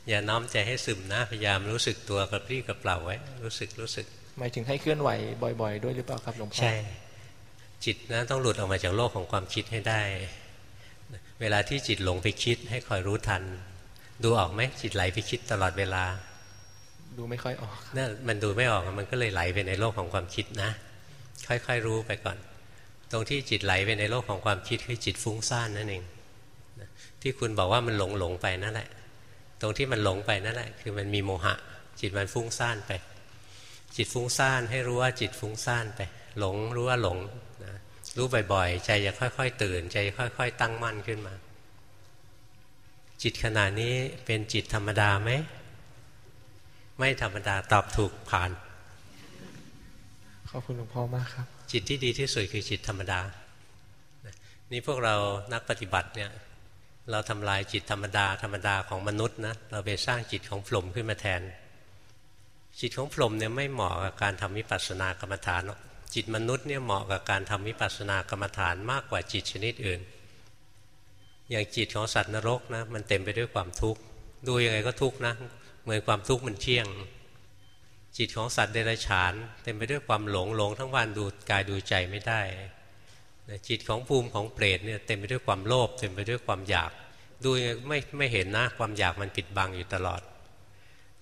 อย่าน้อมใจให้ซึมนะ พยายามรู้สึกตัวกระพรี้กระเปล่าไว้ รู้สึกรู้สึกหมายถึงให้เคลื่อนไหวบ่อย ๆ ด้วยหรือเปล่าครับหลวงพ่อใช่ จิตนะต้องหลุดออกมาจากโลกของความคิดให้ได้ เวลาที่จิตหลงไปคิดให้คอยรู้ทัน ดูออกไหมจิตไหลไปคิดตลอดเวลา ดูไม่ค่อยออกนั่นมันดูไม่ออกมันก็เลยไหลไปในโลกของความคิดนะ ค่อยๆรู้ไปก่อน ตรงที่จิตไหลไปในโลกของความคิดคือจิตฟุ้งซ่านนั่นเองที่คุณบอกว่ามันหลงหลงไปนั่นแหละ ตรงที่มันหลงไปนั่นแหละ คือมันมีโมหะ จิตมันฟุ้งซ่านไป จิตฟุ้งซ่านให้รู้ว่าจิตฟุ้งซ่านไป หลงรู้ว่าหลง รู้บ่อยๆ ใจจะค่อย ๆ ตื่น ใจค่อย ๆ ตั้งมั่นขึ้นมา จิตขณะนี้เป็นจิตธรรมดาไหม ไม่ธรรมดาตอบถูกผ่าน ขอบคุณหลวงพ่อมากครับ จิตที่ดีที่สุดคือจิตธรรมดา นี่พวกเรานักปฏิบัติเนี่ย เราทำลายจิตธรรมดา ธรรมดาของมนุษย์นะ เราไปสร้างจิตของพรหมขึ้นมาแทน จิตของพรหมเนี่ยไม่เหมาะกับการทำวิปัสสนากรรมฐานหรอก จิตมนุษย์เนี่ยเหมาะกับการทำวิปัสสนากรรมฐานมากกว่าจิตชนิดอื่น อย่างจิตของสัตว์นรกนะมันเต็มไปด้วยความทุกข์ดูยังไงก็ทุกข์นะเหมือนความทุกข์มันเที่ยง จิตของสัตว์เดรัจฉาน เต็มไปด้วยความหลงหลงทั้งวันดูกายดูใจไม่ได้จิตของภูมิของเปรตเนี่ยเต็มไปด้วยความโลภเต็มไปด้วยความอยาก ดูยังไม่ไม่เห็นนะความอยากมันปิดบังอยู่ตลอด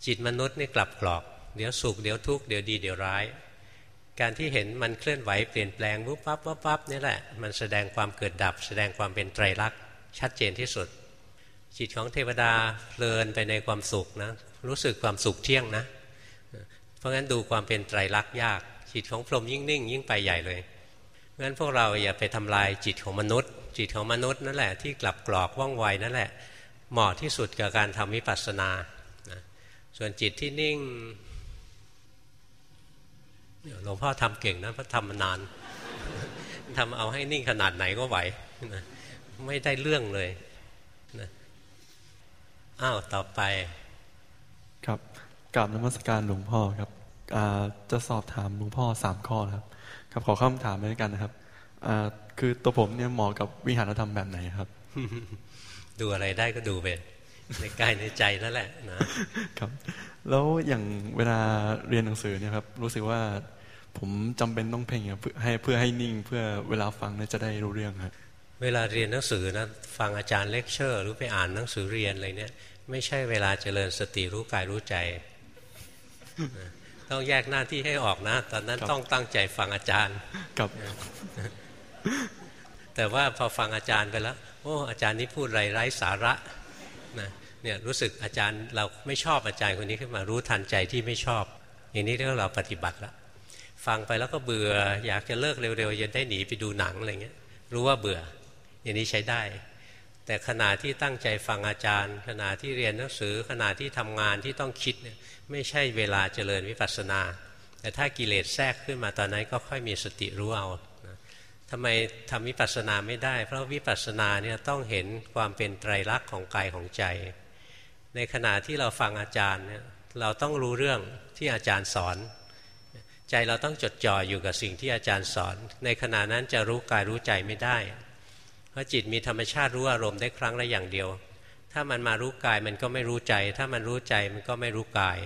จิตมนุษย์นี่กลับกรอก เดี๋ยวสุขเดี๋ยวทุกข์เดี๋ยวดีเดี๋ยวร้าย การที่เห็นมันเคลื่อนไหวเปลี่ยนแปลงวุบปั๊บวับปั๊บนี่แหละ มันแสดงความเกิดดับ แสดงความเป็นไตรลักษณ์ชัดเจนที่สุด จิตของเทวดาเพลินไปในความสุขนะรู้สึกความสุขเที่ยงนะ เพราะงั้นดูความเป็นไตรลักษณ์ยาก จิตของพรหมยิ่งนิ่ง ยิ่งไปใหญ่เลยเพราะงั้นพวกเราอย่าไปทำลายจิตของมนุษย์ จิตของมนุษย์นั่นแหละที่กลับกรอกว่องไวนั่นแหละเหมาะที่สุดกับการทำวิปัสสนาส่วนจิตที่นิ่ง หลวงพ่อทำเก่งนะเพราะทำมานานทำเอาให้นิ่งขนาดไหนก็ไหวนะไม่ได้เรื่องเลยนะอ้าวต่อไป ครับกราบนมัสการหลวงพ่อครับจะสอบถามหลวงพ่อสามข้อครับ ครับขอคำถามด้วยกันนะครับคือตัวผมเนี่ยเหมาะกับวิหารธรรมแบบไหนครับ ดูอะไรได้ก็ดูไป ในกายในใจนั่นแหละนะครับ แล้วอย่างเวลาเรียนหนังสือเนี่ยครับ รู้สึกว่าผมจำเป็นต้องเพ่งเพื่อให้เพื่อให้นิ่งเพื่อเวลาฟังเนี่ยจะได้รู้เรื่องครับเวลาเรียนหนังสือนะฟังอาจารย์เลคเชอร์ หรือไปอ่านหนังสือเรียนอะไรเนี่ยไม่ใช่เวลาเจริญสติรู้กายรู้ใจ ต้องแยกหน้าที่ให้ออกนะ ตอนนั้นต้องตั้งใจฟังอาจารย์ครับแต่ว่าพอฟังอาจารย์ไปแล้วโอ้อาจารย์นี้พูดไรไร้สาระนะ เนี่ยรู้สึกอาจารย์เราไม่ชอบอาจารย์คนนี้ขึ้นมารู้ทันใจที่ไม่ชอบ อย่างนี้เรียกเราปฏิบัติแล้วฟังไปแล้วก็เบื่ออยากจะเลิกเร็วๆจะได้หนีไปดูหนังอะไรเงี้ยรู้ว่าเบื่อ อย่างนี้ใช้ได้ แต่ขณะที่ตั้งใจฟังอาจารย์ ขณะที่เรียนหนังสือขณะที่ทำงานที่ต้องคิดเนี่ยไม่ใช่เวลาเจริญวิปัสสนา แต่ถ้ากิเลสแทรกขึ้นมาตอนนั้นก็ค่อยมีสติรู้เอาทำไมทำวิปัสสนาไม่ได้ เพราะวิปัสสนาเนี่ยต้องเห็นความเป็นไตรลักษณ์ของกายของใจ ในขณะที่เราฟังอาจารย์เนี่ยเราต้องรู้เรื่องที่อาจารย์สอน ใจเราต้องจดจ่ออยู่กับสิ่งที่อาจารย์สอน ในขณะนั้นจะรู้กายรู้ใจไม่ได้ เพราะจิตมีธรรมชาติรู้อารมณ์ได้ครั้งละอย่างเดียว ถ้ามันมารู้กายมันก็ไม่รู้ใจ ถ้ามันรู้ใจมันก็ไม่รู้กาย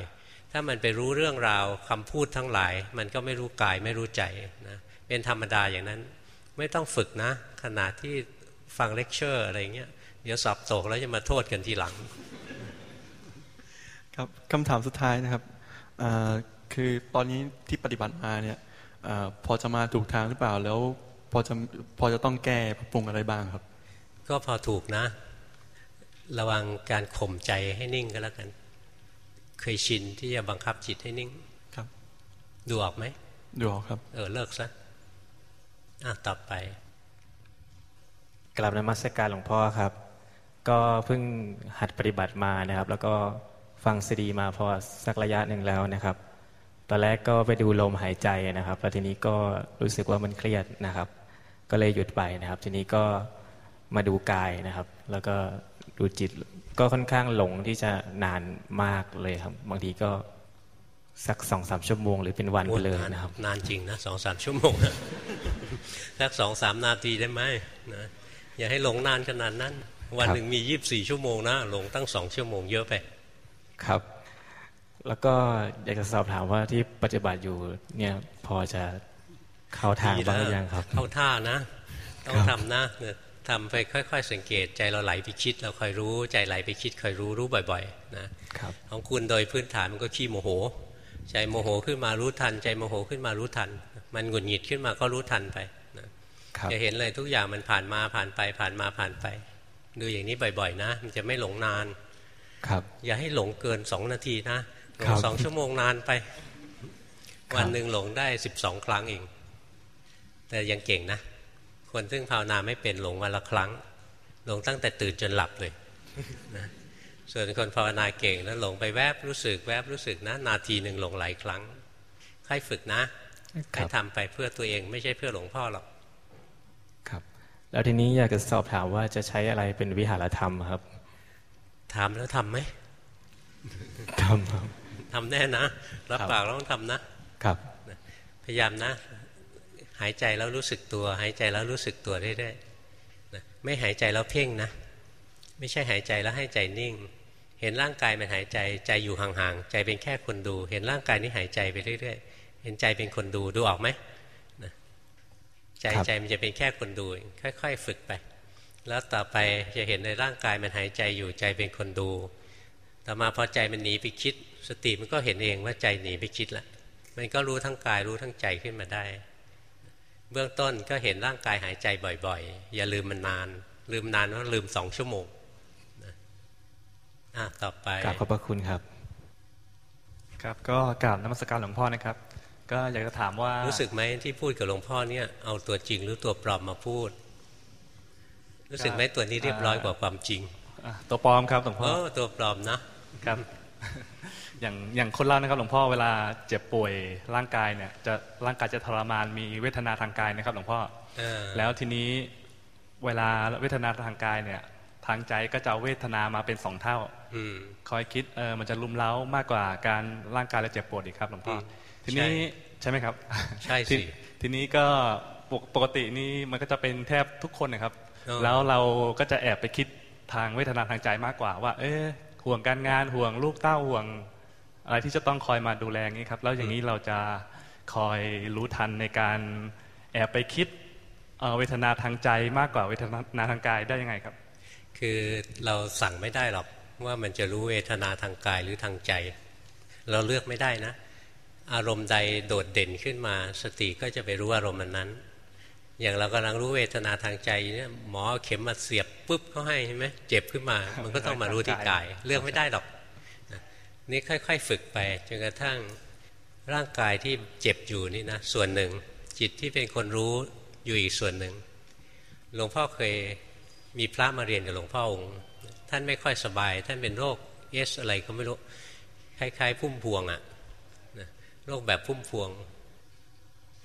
ถ้ามันไปรู้เรื่องราวคำพูดทั้งหลาย มันก็ไม่รู้กายไม่รู้ใจนะเป็นธรรมดาอย่างนั้นไม่ต้องฝึกนะ ขณะที่ฟังเลคเชอร์อะไรเงี้ยเดี๋ยวสอบตกแล้วจะมาโทษกันทีหลัง ครับคำถามสุดท้ายนะครับคือตอนนี้ที่ปฏิบัติมาเนี่ยอพอจะมาถูกทางหรือเปล่าแล้วพอจะพอจะต้องแก้ปรุงอะไรบ้างครับ ก็พอถูกนะ ระวังการข่มใจให้นิ่งก็แล้วกัน เคยชินที่จะบังคับจิตให้นิ่งครับ ดูออกไหมดูออกครับ เออเลิกซะอะต่อไป กลับนมัสการหลวงพ่อครับ ก็เพิ่งหัดปฏิบัติมานะครับ แล้วก็ ฟังซีดีมาพอสักระยะหนึ่งแล้วนะครับ ตอนแรกก็ไปดูลมหายใจนะครับ แล้วทีนี้ก็รู้สึกว่ามันเครียดนะครับ ก็เลยหยุดไปนะครับ ทีนี้ก็มาดูกายนะครับ แล้วก็ดูจิตก็ค่อนข้างหลงที่จะนานมากเลยครับ บางทีก็สักสองสามชั่วโมงหรือเป็นวันไปเลยนะครับ นานจริงนะสองสามชั่วโมงสักสองสามนาทีได้ไหมนะอย่าให้หลงนานขนาดนั้น วันหนึ่งมียี่บสี่ชั่วโมงนะหลงตั้งสองชั่วโมงเยอะไป ครับ แล้วก็อยากจะสอบถามว่าที่ปฏิบัติอยู่เนี่ยพอจะเข้าทางบ้างหรือยังครับ เข้าท่านะ ต้องทำนะทำไปค่อย ๆ สังเกตใจเราไหลไปคิด เราคอยรู้ใจไหลไปคิดคอยรู้รู้บ่อยๆนะของคุณโดยพื้นฐานมันก็ขี้โมโห ใจโมโหขึ้นมารู้ทัน ใจโมโหขึ้นมารู้ทัน มันหงุดหงิดขึ้นมาก็รู้ทันไปนะจะเห็นเลยทุกอย่างมันผ่านมาผ่านไปผ่านมาผ่านไป ดูอย่างนี้บ่อยๆนะ มันจะไม่หลงนาน ครับ อย่าให้หลงเกินสองนาทีนะหลงสองชั่วโมงนานไป วันหนึ่งหลงได้สิบสองครั้งเอง แต่ยังเก่งนะ คนซึ่งภาวนาไม่เป็นหลงวันละครั้ง หลงตั้งแต่ตื่นจนหลับเลยนะส่วนคนภาวนาเก่งนะหลงไปแวบรู้สึกแวบรู้สึกนะ นาทีหนึ่งหลงหลายครั้งใครฝึกนะใครทำไปเพื่อตัวเองไม่ใช่เพื่อหลวงพ่อหรอกครับ แล้วทีนี้อยากจะสอบถามว่าจะใช้อะไรเป็นวิหารธรรมครับ ถามแล้วทำไหมทำครับทำแน่นะ รับปากแล้วต้องทำนะ ครับ พยายามนะ หายใจแล้วรู้สึกตัว หายใจแล้วรู้สึกตัวเรื่อยๆไม่หายใจแล้วเพ่งนะ ไม่ใช่หายใจแล้วให้ใจนิ่ง เห็นร่างกายมันหายใจ ใจอยู่ห่างๆ ใจเป็นแค่คนดู เห็นร่างกายนี้หายใจไปเรื่อยๆ เห็นใจเป็นคนดู ดูออกไหม ใจใจมันจะเป็นแค่คนดู ค่อย ๆ ฝึกไป แล้วต่อไปจะเห็นในร่างกายมันหายใจอยู่ใจเป็นคนดู ต่อมาพอใจมันหนีไปคิด สติมันก็เห็นเองว่าใจหนีไปคิดละมันก็รู้ทั้งกายรู้ทั้งใจขึ้นมาได้ เบื้องต้นก็เห็นร่างกายหายใจบ่อยๆ อย่าลืมมันนาน ลืมนานว่าลืมสองชั่วโมงอะต่อไปกราบขอบพระคุณครับ ครับก็กราบนมัสการหลวงพ่อนะครับ ก็อยากจะถามว่ารู้สึกไหมที่พูดกับหลวงพ่อเนี่ยเอาตัวจริงหรือตัวปลอมมาพูด รู้สึกไหมตัวนี้เรียบร้อยกว่าความจริงตัวปลอมครับหลวงพ่อตัวปลอมนะครับ อย่างอย่างคนเรานะครับหลวงพ่อเวลาเจ็บป่วยร่างกายเนี่ย จะร่างกายจะทรมานมีเวทนาทางกายนะครับหลวงพ่อแล้วทีนี้เวลาเวทนาทางกายเนี่ย ทางใจก็จะเวทนามาเป็นสองเท่าคอยคิดเออมันจะลุมเล้ามากกว่าการร่างกายและเจ็บปวดอีกครับหลวงพ่อทีนี้ใช่ไหมครับ ใช่สิทีนี้ก็ปกตินี้มันก็จะเป็นแทบทุกคนนะครับ แล้วเราก็จะแอบไปคิดทางเวทนาทางใจมากกว่าว่า เออห่วงการงานห่วงลูกเต้าห่วง อะไรที่จะต้องคอยมาดูแลงี้ครับ แล้วอย่างนี้เราจะคอยรู้ทันในการแอบไปคิดเวทนาทางใจมากกว่าเวทนาทางกายได้ยังไงครับ คือเราสั่งไม่ได้หรอกว่ามันจะรู้เวทนาทางกายหรือทางใจ เราเลือกไม่ได้นะ อารมณ์ใดโดดเด่นขึ้นมา สติก็จะไปรู้อารมณ์นั้น อย่างเรากำลังรู้เวทนาทางใจเนี่ยหมอเข็มมาเสียบปุ๊บเขาให้ใช่ไหมเจ็บขึ้นมา มันก็ต้องมารู้ที่กาย เลือกไม่ได้หรอกนี่ค่อย ๆ ฝึกไปจนกระทั่งร่างกายที่เจ็บอยู่นี่นะส่วนหนึ่ง จิตที่เป็นคนรู้อยู่อีกส่วนหนึ่งหลวงพ่อเคยมีพระมาเรียนกับหลวงพ่อองค์ท่านไม่ค่อยสบาย ท่านเป็นโรคเอสอะไรก็ไม่รู้คล้ายๆพุ่มพวงอะ่ะโรคแบบพุ่มพวง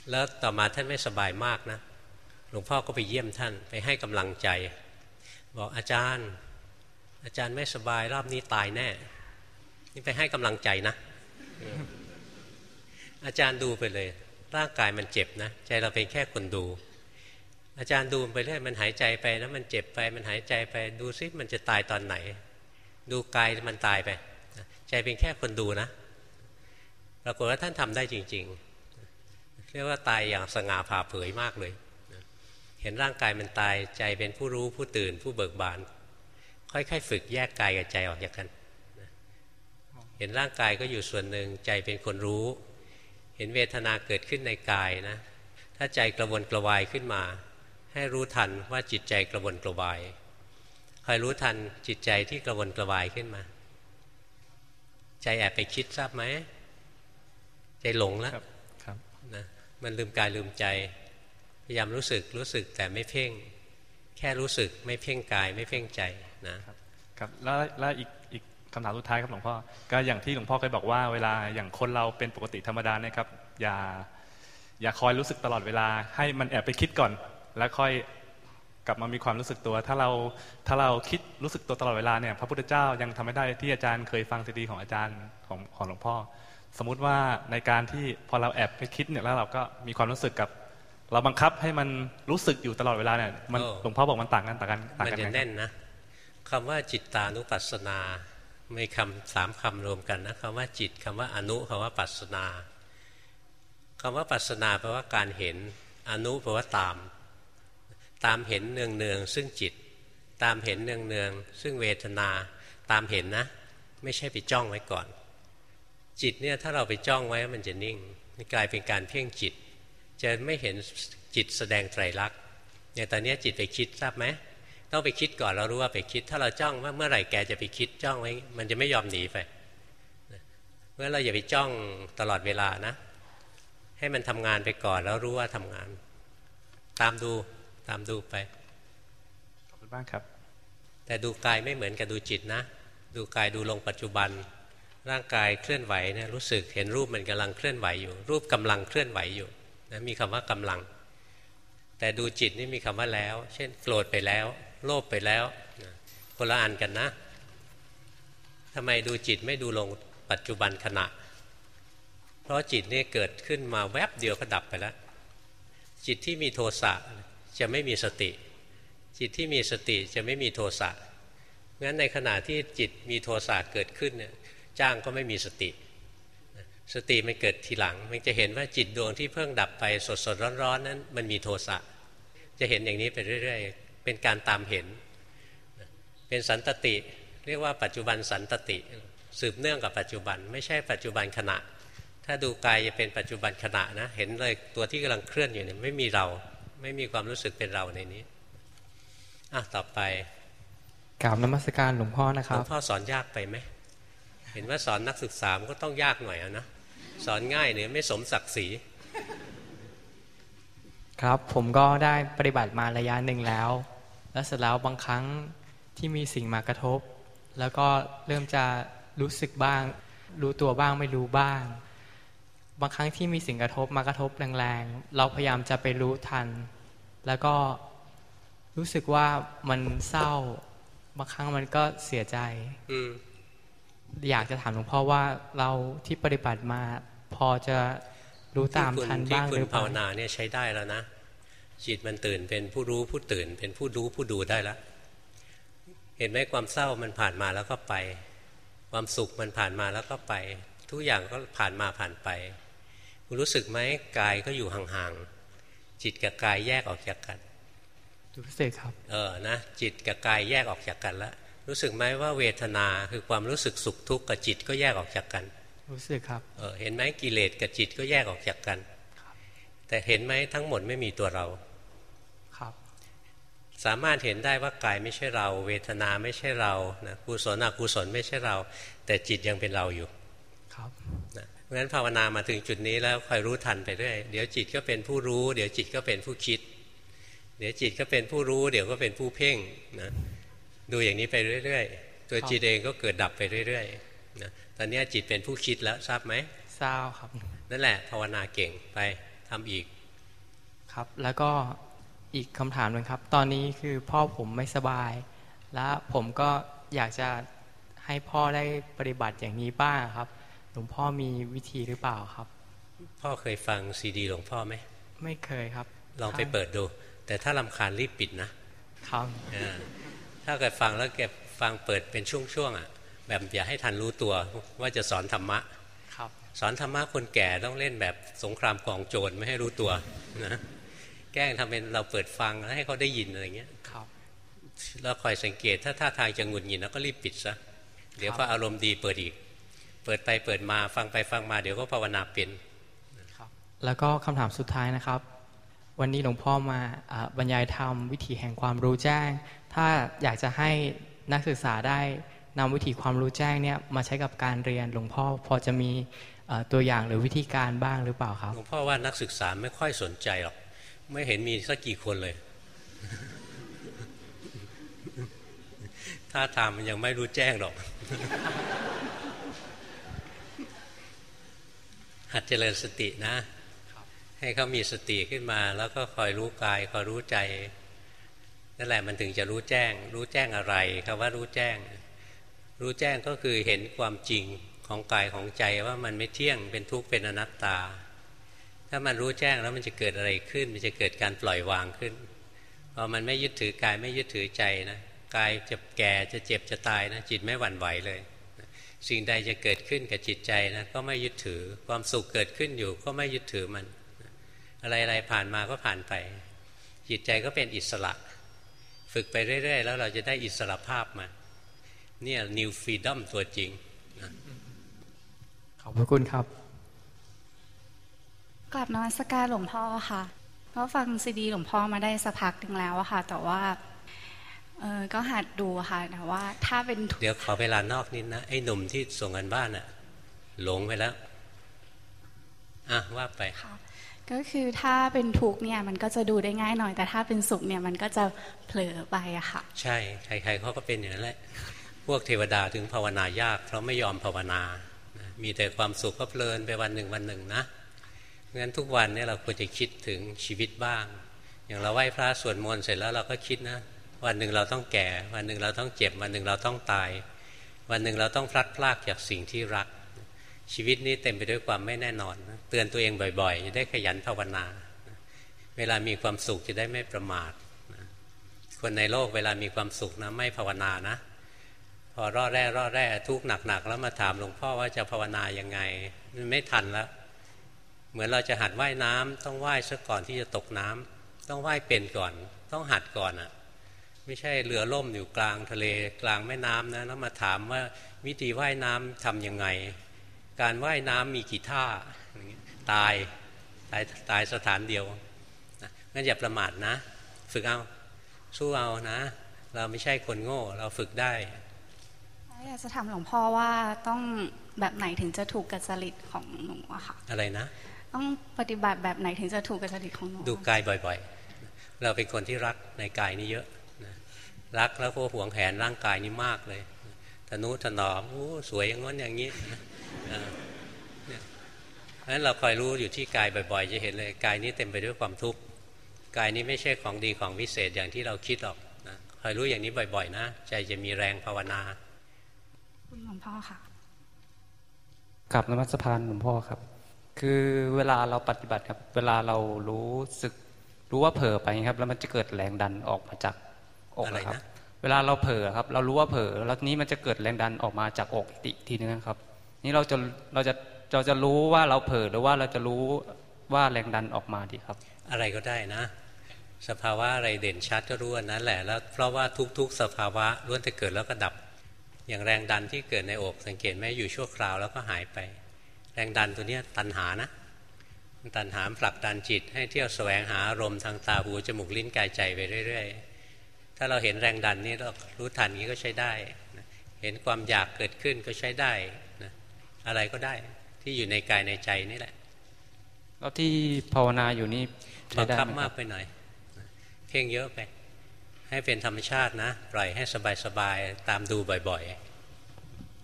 แล้วต่อมาท่านไม่สบายมากนะ หลวงพ่อก็ไปเยี่ยมท่านไปให้กำลังใจ บอกอาจารย์ อาจารย์ไม่สบายรอบนี้ตายแน่ นี่ไปให้กำลังใจนะ อาจารย์ดูไปเลย ร่างกายมันเจ็บนะใจเราเป็นแค่คนดู อาจารย์ดูไปเรื่อยมันหายใจไปแล้วมันเจ็บไปมันหายใจไปดูซิมันจะตายตอนไหน ดูกายมันตายไปใจเป็นแค่คนดูนะปรากฏว่าท่านทำได้จริง ๆ เรียกว่าตายอย่างสง่าผ่าเผยมากเลย เห็นร่างกายมันตายใจเป็นผู้รู้ผู้ตื่นผู้เบิกบาน ค่อยๆ ฝึกแยกกายกับใจออกจากกัน เห็นร่างกายก็อยู่ส่วนหนึ่งใจเป็นคนรู้ เห็นเวทนาเกิดขึ้นในกายนะ ถ้าใจกระวนกระวายขึ้นมา ให้รู้ทันว่าจิตใจกระวนกระวายคอยรู้ทันจิตใจที่กระวนกระวายขึ้นมา ใจแอบไปคิดทราบไหม ใจหลงแล้วนะมันลืมกายลืมใจ พยายามรู้สึกรู้สึกแต่ไม่เพ่ง แค่รู้สึกไม่เพ่งกายไม่เพ่งใจนะครับครับแล้วแล้วอีกอีกคำถามสุดท้ายครับหลวงพ่อก็อย่างที่หลวงพ่อเคยบอกว่าเวลาอย่างคนเราเป็นปกติธรรมดาเนี่ยครับอย่าอย่าคอยรู้สึกตลอดเวลา ให้มันแอบไปคิดก่อน แล้วค่อยกลับมามีความรู้สึกตัว ถ้าเราถ้าเราคิดรู้สึกตัวตลอดเวลาเนี่ยพระพุทธเจ้ายังทำไม่ได้ที่อาจารย์เคยฟังซีดีของอาจารย์ของของหลวงพ่อ สมมุติว่าในการที่พอเราแอบไปคิดเนี่ยแล้วเราก็มีความรู้สึกกับ เราบังคับให้มันรู้สึกอยู่ตลอดเวลาเนี่ยมันหลวงพ่อบอกมันต่างกันต่างกันต่างกันมันจะแน่นนะคำว่าจิตตานุปัสสนาไม่คำสามคำรวมกันนะคำว่าจิตคำว่าอนุคำว่าปัสสนาคำว่าปัสสนาแปลว่าการเห็นอนุแปลว่าตาม ตามเห็นเนืองเนืองซึ่งจิต ตามเห็นเนืองเนืองซึ่งเวทนา ตามเห็นนะ ไม่ใช่ไปจ้องไว้ก่อน จิตเนี่ยถ้าเราไปจ้องไว้มันจะนิ่งกลายเป็นการเพ่งจิต จะไม่เห็นจิตแสดงไตรลักษณ์อย่างตอนนี้จิตไปคิดทราบไหมต้องไปคิดก่อนเรารู้ว่าไปคิด ถ้าเราจ้องว่าเมื่อไหร่แกจะไปคิดจ้องไว้มันจะไม่ยอมหนีไปเมื่อเราอย่าไปจ้องตลอดเวลานะ ให้มันทำงานไปก่อนแล้วรู้ว่าทำงาน ตามดูตามดูไปขอบคุณมากครับ แต่ดูกายไม่เหมือนกับดูจิตนะ ดูกายดูลงปัจจุบัน ร่างกายเคลื่อนไหวเนี่ยรู้สึกเห็นรูปมันกำลังเคลื่อนไหวอยู่ รูปกำลังเคลื่อนไหวอยู่ นะมีคำว่ากำลัง แต่ดูจิตนี่มีคำว่าแล้ว เช่น โกรธไปแล้ว โลภไปแล้วนะคนละอันกันนะทำไมดูจิตไม่ดูลงปัจจุบันขณะ เพราะจิตนี่เกิดขึ้นมาแวบเดียวก็ดับไปแล้ว จิตที่มีโทสะจะไม่มีสติ จิตที่มีสติจะไม่มีโทสะงั้นในขณะที่จิตมีโทสะเกิดขึ้นเนี่ยจ้างก็ไม่มีสติ สติมันเกิดทีหลัง มันจะเห็นว่าจิตดวงที่เพิ่งดับไปสดสดร้อนๆนั้น มันมีโทสะจะเห็นอย่างนี้ไปเรื่อย ๆ เป็นการตามเห็น เป็นสันตติ เรียกว่าปัจจุบันสันตติ สืบเนื่องกับปัจจุบัน ไม่ใช่ปัจจุบันขณะ ถ้าดูกายจะเป็นปัจจุบันขณะนะ เห็นเลยตัวที่กำลังเคลื่อนอยู่เนี่ยไม่มีเราไม่มีความรู้สึกเป็นเราในนี้อะต่อไปกราบนมัสการหลวงพ่อนะครับหลวงพ่อสอนยากไปไหมเห็นว่าสอนนักศึกษามันก็ต้องยากหน่อยนะ สอนง่ายเนี่ยไม่สมศักดิ์ศรีครับผมก็ได้ปฏิบัติมาระยะหนึ่งแล้ว แล้วเสร็จแล้วบางครั้งที่มีสิ่งมากระทบ แล้วก็เริ่มจะรู้สึกบ้าง รู้ตัวบ้างไม่รู้บ้าง บางครั้งที่มีสิ่งกระทบมากระทบแรงๆเราพยายามจะไปรู้ทัน แล้วก็รู้สึกว่ามันเศร้า บางครั้งมันก็เสียใจ อยากจะถามหลวงพ่อว่าเราที่ปฏิบัติมาพอจะรู้ตามทันบ้างหรือเปล่าที่คุณภาวนาเนี่ยใช้ได้แล้วนะจิตมันตื่นเป็นผู้รู้ผู้ตื่น เป็นผู้รู้ผู้ดูได้แล้วเห็นไหมความเศร้ามันผ่านมาแล้วก็ไป ความสุขมันผ่านมาแล้วก็ไป ทุกอย่างก็ผ่านมาผ่านไปคุณรู้สึกไหมกายก็อยู่ห่างๆจิตกับกายแยกออกจากกันรู้สึกครับ เออนะจิตกับกายแยกออกจากกันแล้ว รู้สึกไหมว่าเวทนาคือความรู้สึกสุขทุกข์กับจิตก็แยกออกจากกัน รู้สึกครับเออเห็นไหมกิเลสกับจิตก็แยกออกจากกันแต่เห็นไหมทั้งหมดไม่มีตัวเราครับ สามารถเห็นได้ว่ากายไม่ใช่เรา เวทนาไม่ใช่เรานะกุศลอกุศลไม่ใช่เรา แต่จิตยังเป็นเราอยู่ครับนะเพราะฉะนั้นภาวนามาถึงจุดนี้แล้วคอยรู้ทันไปเรื่อยเดี๋ยวจิตก็เป็นผู้รู้ เดี๋ยวจิตก็เป็นผู้คิด เดี๋ยวจิตก็เป็นผู้รู้ เดี๋ยวก็เป็นผู้เพ่งนะ ดูอย่างนี้ไปเรื่อย ๆ ตัวจิตเองก็เกิดดับไปเรื่อยๆนะตอนนี้จิตเป็นผู้คิดแล้วทราบไหมทราบครับ นั่นแหละภาวนาเก่งไปทำอีก ครับแล้วก็อีกคำถามหนึ่งครับ ตอนนี้คือพ่อผมไม่สบาย แล้วผมก็อยากจะให้พ่อได้ปฏิบัติอย่างนี้บ้างครับหลวงพ่อมีวิธีหรือเปล่าครับ พ่อเคยฟังซีดีหลวงพ่อไหมไม่เคยครับ ลองไปเปิดดู แต่ถ้าลำคาญรีบปิดนะครับ ถ้าเกิดฟังแล้วเก็บฟังเปิดเป็นช่วงๆอะ แบบอย่าให้ทันรู้ตัวว่าจะสอนธรรมะสอนธรรมะคนแก่ต้องเล่นแบบสงครามกองโจรไม่ให้รู้ตัวนะแกล้งทำเป็นเราเปิดฟังแล้วให้เขาได้ยินอะไรเงี้ยแล้วคอยสังเกตถ้าท่าทางจะงุนงินแล้วก็รีบปิดซะเดี๋ยวพออารมณ์ดีเปิดอีก เปิดไปเปิดมาฟังไปฟังมาเดี๋ยวก็ภาวนาเป็นแล้วก็คำถามสุดท้ายนะครับ วันนี้หลวงพ่อมาบรรยายธรรมวิธีแห่งความรู้แจ้ง ถ้าอยากจะให้นักศึกษาได้นำวิธีความรู้แจ้งเนี่ยมาใช้กับการเรียนหลวงพ่อพอจะมีตัวอย่างหรือวิธีการบ้างหรือเปล่าครับหลวงพ่อว่านักศึกษาไม่ค่อยสนใจหรอกไม่เห็นมีสักกี่คนเลยถ้าทำมันยังไม่รู้แจ้งหรอก หัดเจริญสตินะ ให้เขามีสติขึ้นมา แล้วก็คอยรู้กายคอยรู้ใจ นั่นแหละมันถึงจะรู้แจ้ง รู้แจ้งอะไรคำว่ารู้แจ้ง รู้แจ้งก็คือเห็นความจริงของกายของใจว่ามันไม่เที่ยงเป็นทุกข์เป็นอนัตตา ถ้ามันรู้แจ้งแล้วมันจะเกิดอะไรขึ้น มันจะเกิดการปล่อยวางขึ้นพอมันไม่ยึดถือกายไม่ยึดถือใจนะกายจะแก่จะเจ็บจะตายนะจิตไม่หวั่นไหวเลย สิ่งใดจะเกิดขึ้นกับจิตใจนะก็ไม่ยึดถือความสุขเกิดขึ้นอยู่ก็ไม่ยึดถือมัน อะไรๆผ่านมาก็ผ่านไป จิตใจก็เป็นอิสระ ฝึกไปเรื่อย ๆ แล้วเราจะได้อิสระภาพมา เนี่ย new freedom ตัวจริงขอบพระคุณครับ กลับนวัตการหลวงพ่อค่ะเพราะฟังซีดีหลวงพ่อมาได้สักพักหนึ่งแล้วอะค่ะ แต่ว่าเออก็หัดดูค่ะแต่ว่า ถ้าเป็นเดี๋ยวขอเวลานอกนิดนะ ไอ้หนุ่มที่ส่งกันบ้านอะหลงไปแล้ว อะว่าไป ก็คือถ้าเป็นทุกข์เนี่ยมันก็จะดูได้ง่ายหน่อย แต่ถ้าเป็นสุขเนี่ยมันก็จะเผลอไปอะค่ะ ใช่ใครๆเขาก็เป็นอย่างนั้นแหละ พวกเทวดาถึงภาวนายาก เพราะไม่ยอมภาวนา มีแต่ความสุขก็เพลินไปวันหนึ่งวันหนึ่งนะงั้นทุกวันเนี่ยเราควรจะคิดถึงชีวิตบ้าง อย่างเราไหว้พระสวดมนต์เสร็จแล้วเราก็คิดนะ วันหนึ่งเราต้องแก่ วันหนึ่งเราต้องเจ็บ วันหนึ่งเราต้องตาย วันหนึ่งเราต้องพลัดพรากจากสิ่งที่รัก ชีวิตนี้เต็มไปด้วยความไม่แน่นอน เตือนตัวเองบ่อยๆ จะได้ขยันภาวนา เวลามีความสุขจะได้ไม่ประมาทคนในโลกเวลามีความสุขนะไม่ภาวนานะ พอรอดแร่รอดแร่ทุกหนักๆ แล้วมาถามหลวงพ่อว่าจะภาวนายังไงไม่ทันแล้ว เหมือนเราจะหัดว่ายน้ำต้องว่ายซะก่อนที่จะตกน้ำต้องว่ายเป็นก่อน ต้องหัดก่อนอะ่ะไม่ใช่เรือล่มอยู่กลางทะเลกลางแม่น้ำนะแล้วมาถามว่าวิธีว่ายน้ำทํำยังไง การว่ายน้ำมีกี่ท่าตายตายตายสถานเดียวนะงั้นอย่าประมาทนะ ฝึกเอาสู้เอานะ เราไม่ใช่คนโง่ เราฝึกได้อยากจะถามหลวงพ่อว่าต้องแบบไหนถึงจะถูกกับจริตของหนูอะค่ะอะไรนะ ต้องปฏิบัติแบบไหนถึงจะถูกกับจริตของหนูดูกายบ่อยๆ เราเป็นคนที่รักในกายนี้เยอะนะรักแล้วก็หวงแหนร่างกายนี้มากเลยทนุถนอมโอ้สวยอย่างง้นอย่างนี้เนี่ย เพราะฉะนั้นเราคอยรู้อยู่ที่กายบ่อยๆ จะเห็นเลยกายนี้เต็มไปด้วยความทุกข์กายนี้ไม่ใช่ของดีของวิเศษอย่างที่เราคิดหรอกนะคอยรู้อย่างนี้บ่อยๆ นะ ใจจะมีแรงภาวนา คุณหลวงพ่อค่ะกับนมัสพานหลวงพ่อครับ คือเวลาเราปฏิบัติครับ เวลาเรารู้สึกรู้ว่าเผลอไปครับ แล้วมันจะเกิดแรงดันออกมาจากอกครับ เวลาเราเผลอครับ เรารู้ว่าเผลอแล้วนี้มันจะเกิดแรงดันออกมาจากอกติทีนึงครับ นี่เราจะเราจะเราจะรู้ว่าเราเผลอหรือว่าเราจะรู้ว่าแรงดันออกมาดีครับ อะไรก็ได้นะ สภาวะอะไรเด่นชัดก็รู้นั้นแหละแล้วเพราะว่าทุก ๆ สภาวะล้วนจะเกิดแล้วก็ดับ อย่างแรงดันที่เกิดในอกสังเกตไหมอยู่ชั่วคราวแล้วก็หายไป แรงดันตัวนี้ตันหานะตันหามผลักดันจิต ให้เที่ยวแสวงหาอารมณ์ทางตาหูจมูกลิ้นกายใจไปเรื่อย ๆ ถ้าเราเห็นแรงดันนี้เรารู้ทันนี้ก็ใช้ได้ เห็นความอยากเกิดขึ้นก็ใช้ได้ อะไรก็ได้ที่อยู่ในกายในใจนี่แหละ แล้วที่ภาวนาอยู่นี่บังคับมากไปหน่อยเพ่งเยอะไป ให้เป็นธรรมชาตินะ ปล่อยให้สบายๆ ตามดูบ่อย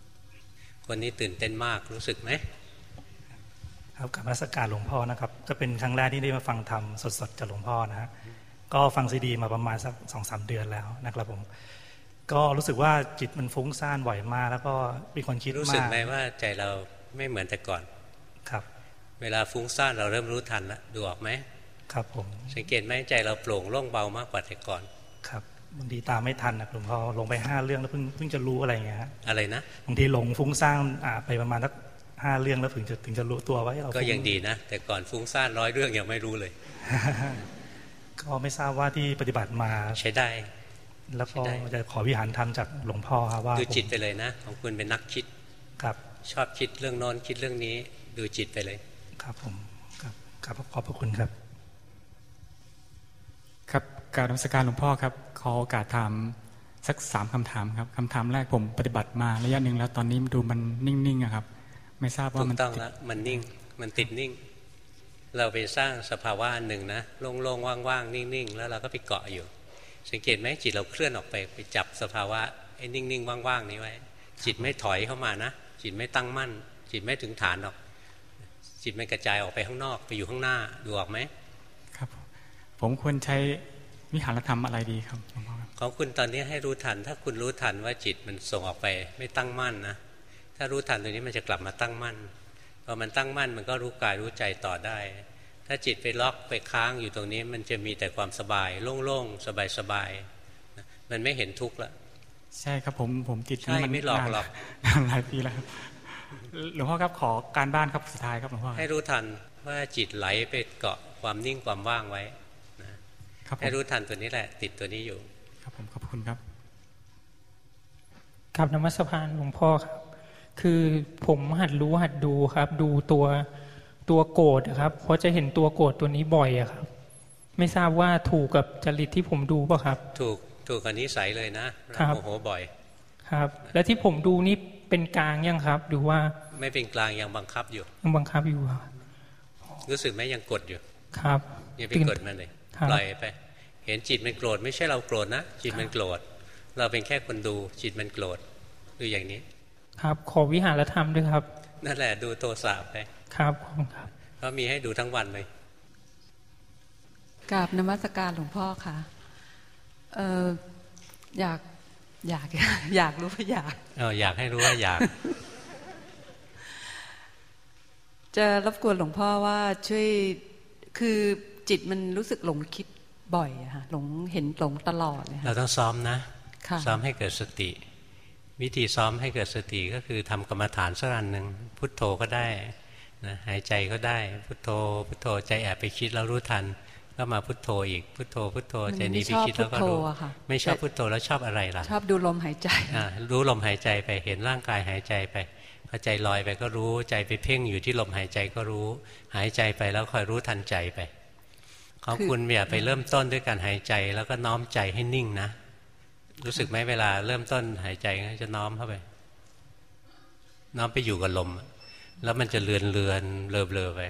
ๆ คนนี้ตื่นเต้นมากรู้สึกไหมครับกับรัศการหลวงพ่อนะครับจะเป็นครั้งแรกที่ได้มาฟังธรรมสดๆจากหลวงพ่อนะฮะก็ฟังซีดีมาประมาณสักสองสามเดือนแล้วนะครับผม ก็รู้สึกว่าจิตมันฟุ้งซ่านบ่อยมาก แล้วก็มีคนคิดมากรู้สึกไหมว่าใจเราไม่เหมือนแต่ก่อนครับ เวลาฟุ้งซ่านเราเริ่มรู้ทันแล้วดูออกไหมครับผมสังเกตไหมใจเราโปร่งโล่งเบามากกว่าแต่ก่อน ครับบางทีตามไม่ทันนะหลวงพ่อลงไปห้าเรื่องแล้วเพิ่งเพิ่งจะรู้อะไรเงี้ยฮะอะไรนะบางทีหลงฟุ้งซ่านอ่าไปประมาณสักห้าเรื่องแล้วถึงจะถึงจะรู้ตัวว่าเราก็ยังดีนะ แต่ก่อนฟุ้งซ่านร้อยเรื่องยังไม่รู้เลย ก็ไม่ทราบว่าที่ปฏิบัติมาใช้ได้ แล้วก็จะขอวิหารธรรมจากหลวงพ่อครับว่าดูจิตไปเลยนะ ของคุณเป็นนักคิดครับชอบคิดเรื่องนอนคิดเรื่องนี้ ดูจิตไปเลย ครับผมครับครับขอบพระคุณครับ ครับการรัชการหลวงพ่อครับ ขอโอกาสถามสักสามคำถามครับคำถามแรกผมปฏิบัติมาระยะหนึ่งแล้วตอนนี้ดูมันนิ่งๆครับไม่ทราบว่ามันต้องแล้วมันนิ่งมันติดนิ่ง เราไปสร้างสภาวะหนึ่งนะโล่งๆว่างๆนิ่งๆ แล้วเราก็ไปเกาะอยู่ สังเกตไหมจิตเราเคลื่อนออกไปไปจับสภาวะไอ้นิ่งๆว่างๆนี้ไว้ จิตไม่ถอยเข้ามานะ จิตไม่ตั้งมั่น จิตไม่ถึงฐานหรอก จิตไม่กระจายออกไปข้างนอกไปอยู่ข้างหน้าดูออกไหมครับ ผมควรใช้วิหารธรรมอะไรดีครับของคุณตอนนี้ให้รู้ทัน ถ้าคุณรู้ทันว่าจิตมันส่งออกไปไม่ตั้งมั่นนะถ้ารู้ทันตรงนี้มันจะกลับมาตั้งมั่นพอมันตั้งมั่นมันก็รู้กายรู้ใจต่อได้ ถ้าจิตไปล็อกไปค้างอยู่ตรงนี้ มันจะมีแต่ความสบาย โล่งๆ สบายๆ มันไม่เห็นทุกข์ละ ใช่ครับผมผมติดใช่ไม่หลอกหรอกหลายปีแล้วหลวงพ่อครับขอการบ้านครับสุดท้ายครับหลวงพ่อให้รู้ทันว่าจิตไหลไปเกาะความนิ่งความว่างไว้ให้รู้ทันตัวนี้แหละ ติดตัวนี้อยู่ ครับผมขอบคุณครับกับนมัสพานหลวงพ่อครับ คือผมหัดรู้หัดดูครับ ดูตัว ตัวโกรธครับ เพราะจะเห็นตัวโกรธตัวนี้บ่อยอะครับ ไม่ทราบว่าถูกกับจริตที่ผมดูป่ะครับ ถูกถูกกับนิสัยเลยนะโมโหบ่อย ครับ แล้วที่ผมดูนี่เป็นกลางยังครับดูว่าไม่เป็นกลางยังบังคับอยู่ ยังบังคับอยู่ครับรู้สึกไหมยังกดอยู่ ครับยังไปกดมันเลยปล่อยไป เห็นจิตมันโกรธไม่ใช่เราโกรธนะจิตมันโกรธเราเป็นแค่คนดูจิตมันโกรธดูอย่างนี้ ครับขอวิหารธรรมด้วยครับ นั่นแหละดูโทสะไปครับครับเขามีให้ดูทั้งวันเลยกราบนมัสการหลวงพ่อค่ะเอออยากอยากอยากรู้ว่าอยากเอออยากให้รู้ว่าอยาก จะรบกวนหลวงพ่อว่าช่วยคือจิตมันรู้สึกหลงคิดบ่อยอะค่ะหลงเห็นหลงตลอดเลยเราต้องซ้อมนะ ซ้อมให้เกิดสติ วิธีซ้อมให้เกิดสติก็คือทำกรรมฐานสักอันหนึ่งพุทโธก็ได้นะหายใจก็ได้พุทโธ พุทโธใจแอบไปคิดแล้วรู้ทัน ก็มาพุทโธอีกพุทโธ พุทโธใจนี้ไปคิดแล้วก็รู้ไม่ชอบพุทโธแล้วชอบอะไรล่ะชอบดูลมหายใจรู้ลมหายใจไปเห็นร่างกายหายใจไปพอใจลอยไปก็รู้ใจไปเพ่งอยู่ที่ลมหายใจก็รู้ หายใจไปแล้วคอยรู้ทันใจไปของคุณอย่าไปเริ่มต้นด้วยการหายใจแล้วก็น้อมใจให้นิ่งนะ รู้สึกไหมเวลาเริ่มต้นหายใจจะน้อมเข้าไป น้อมไปอยู่กับลม แล้วมันจะเลือนเลือนเบลอเบลอไป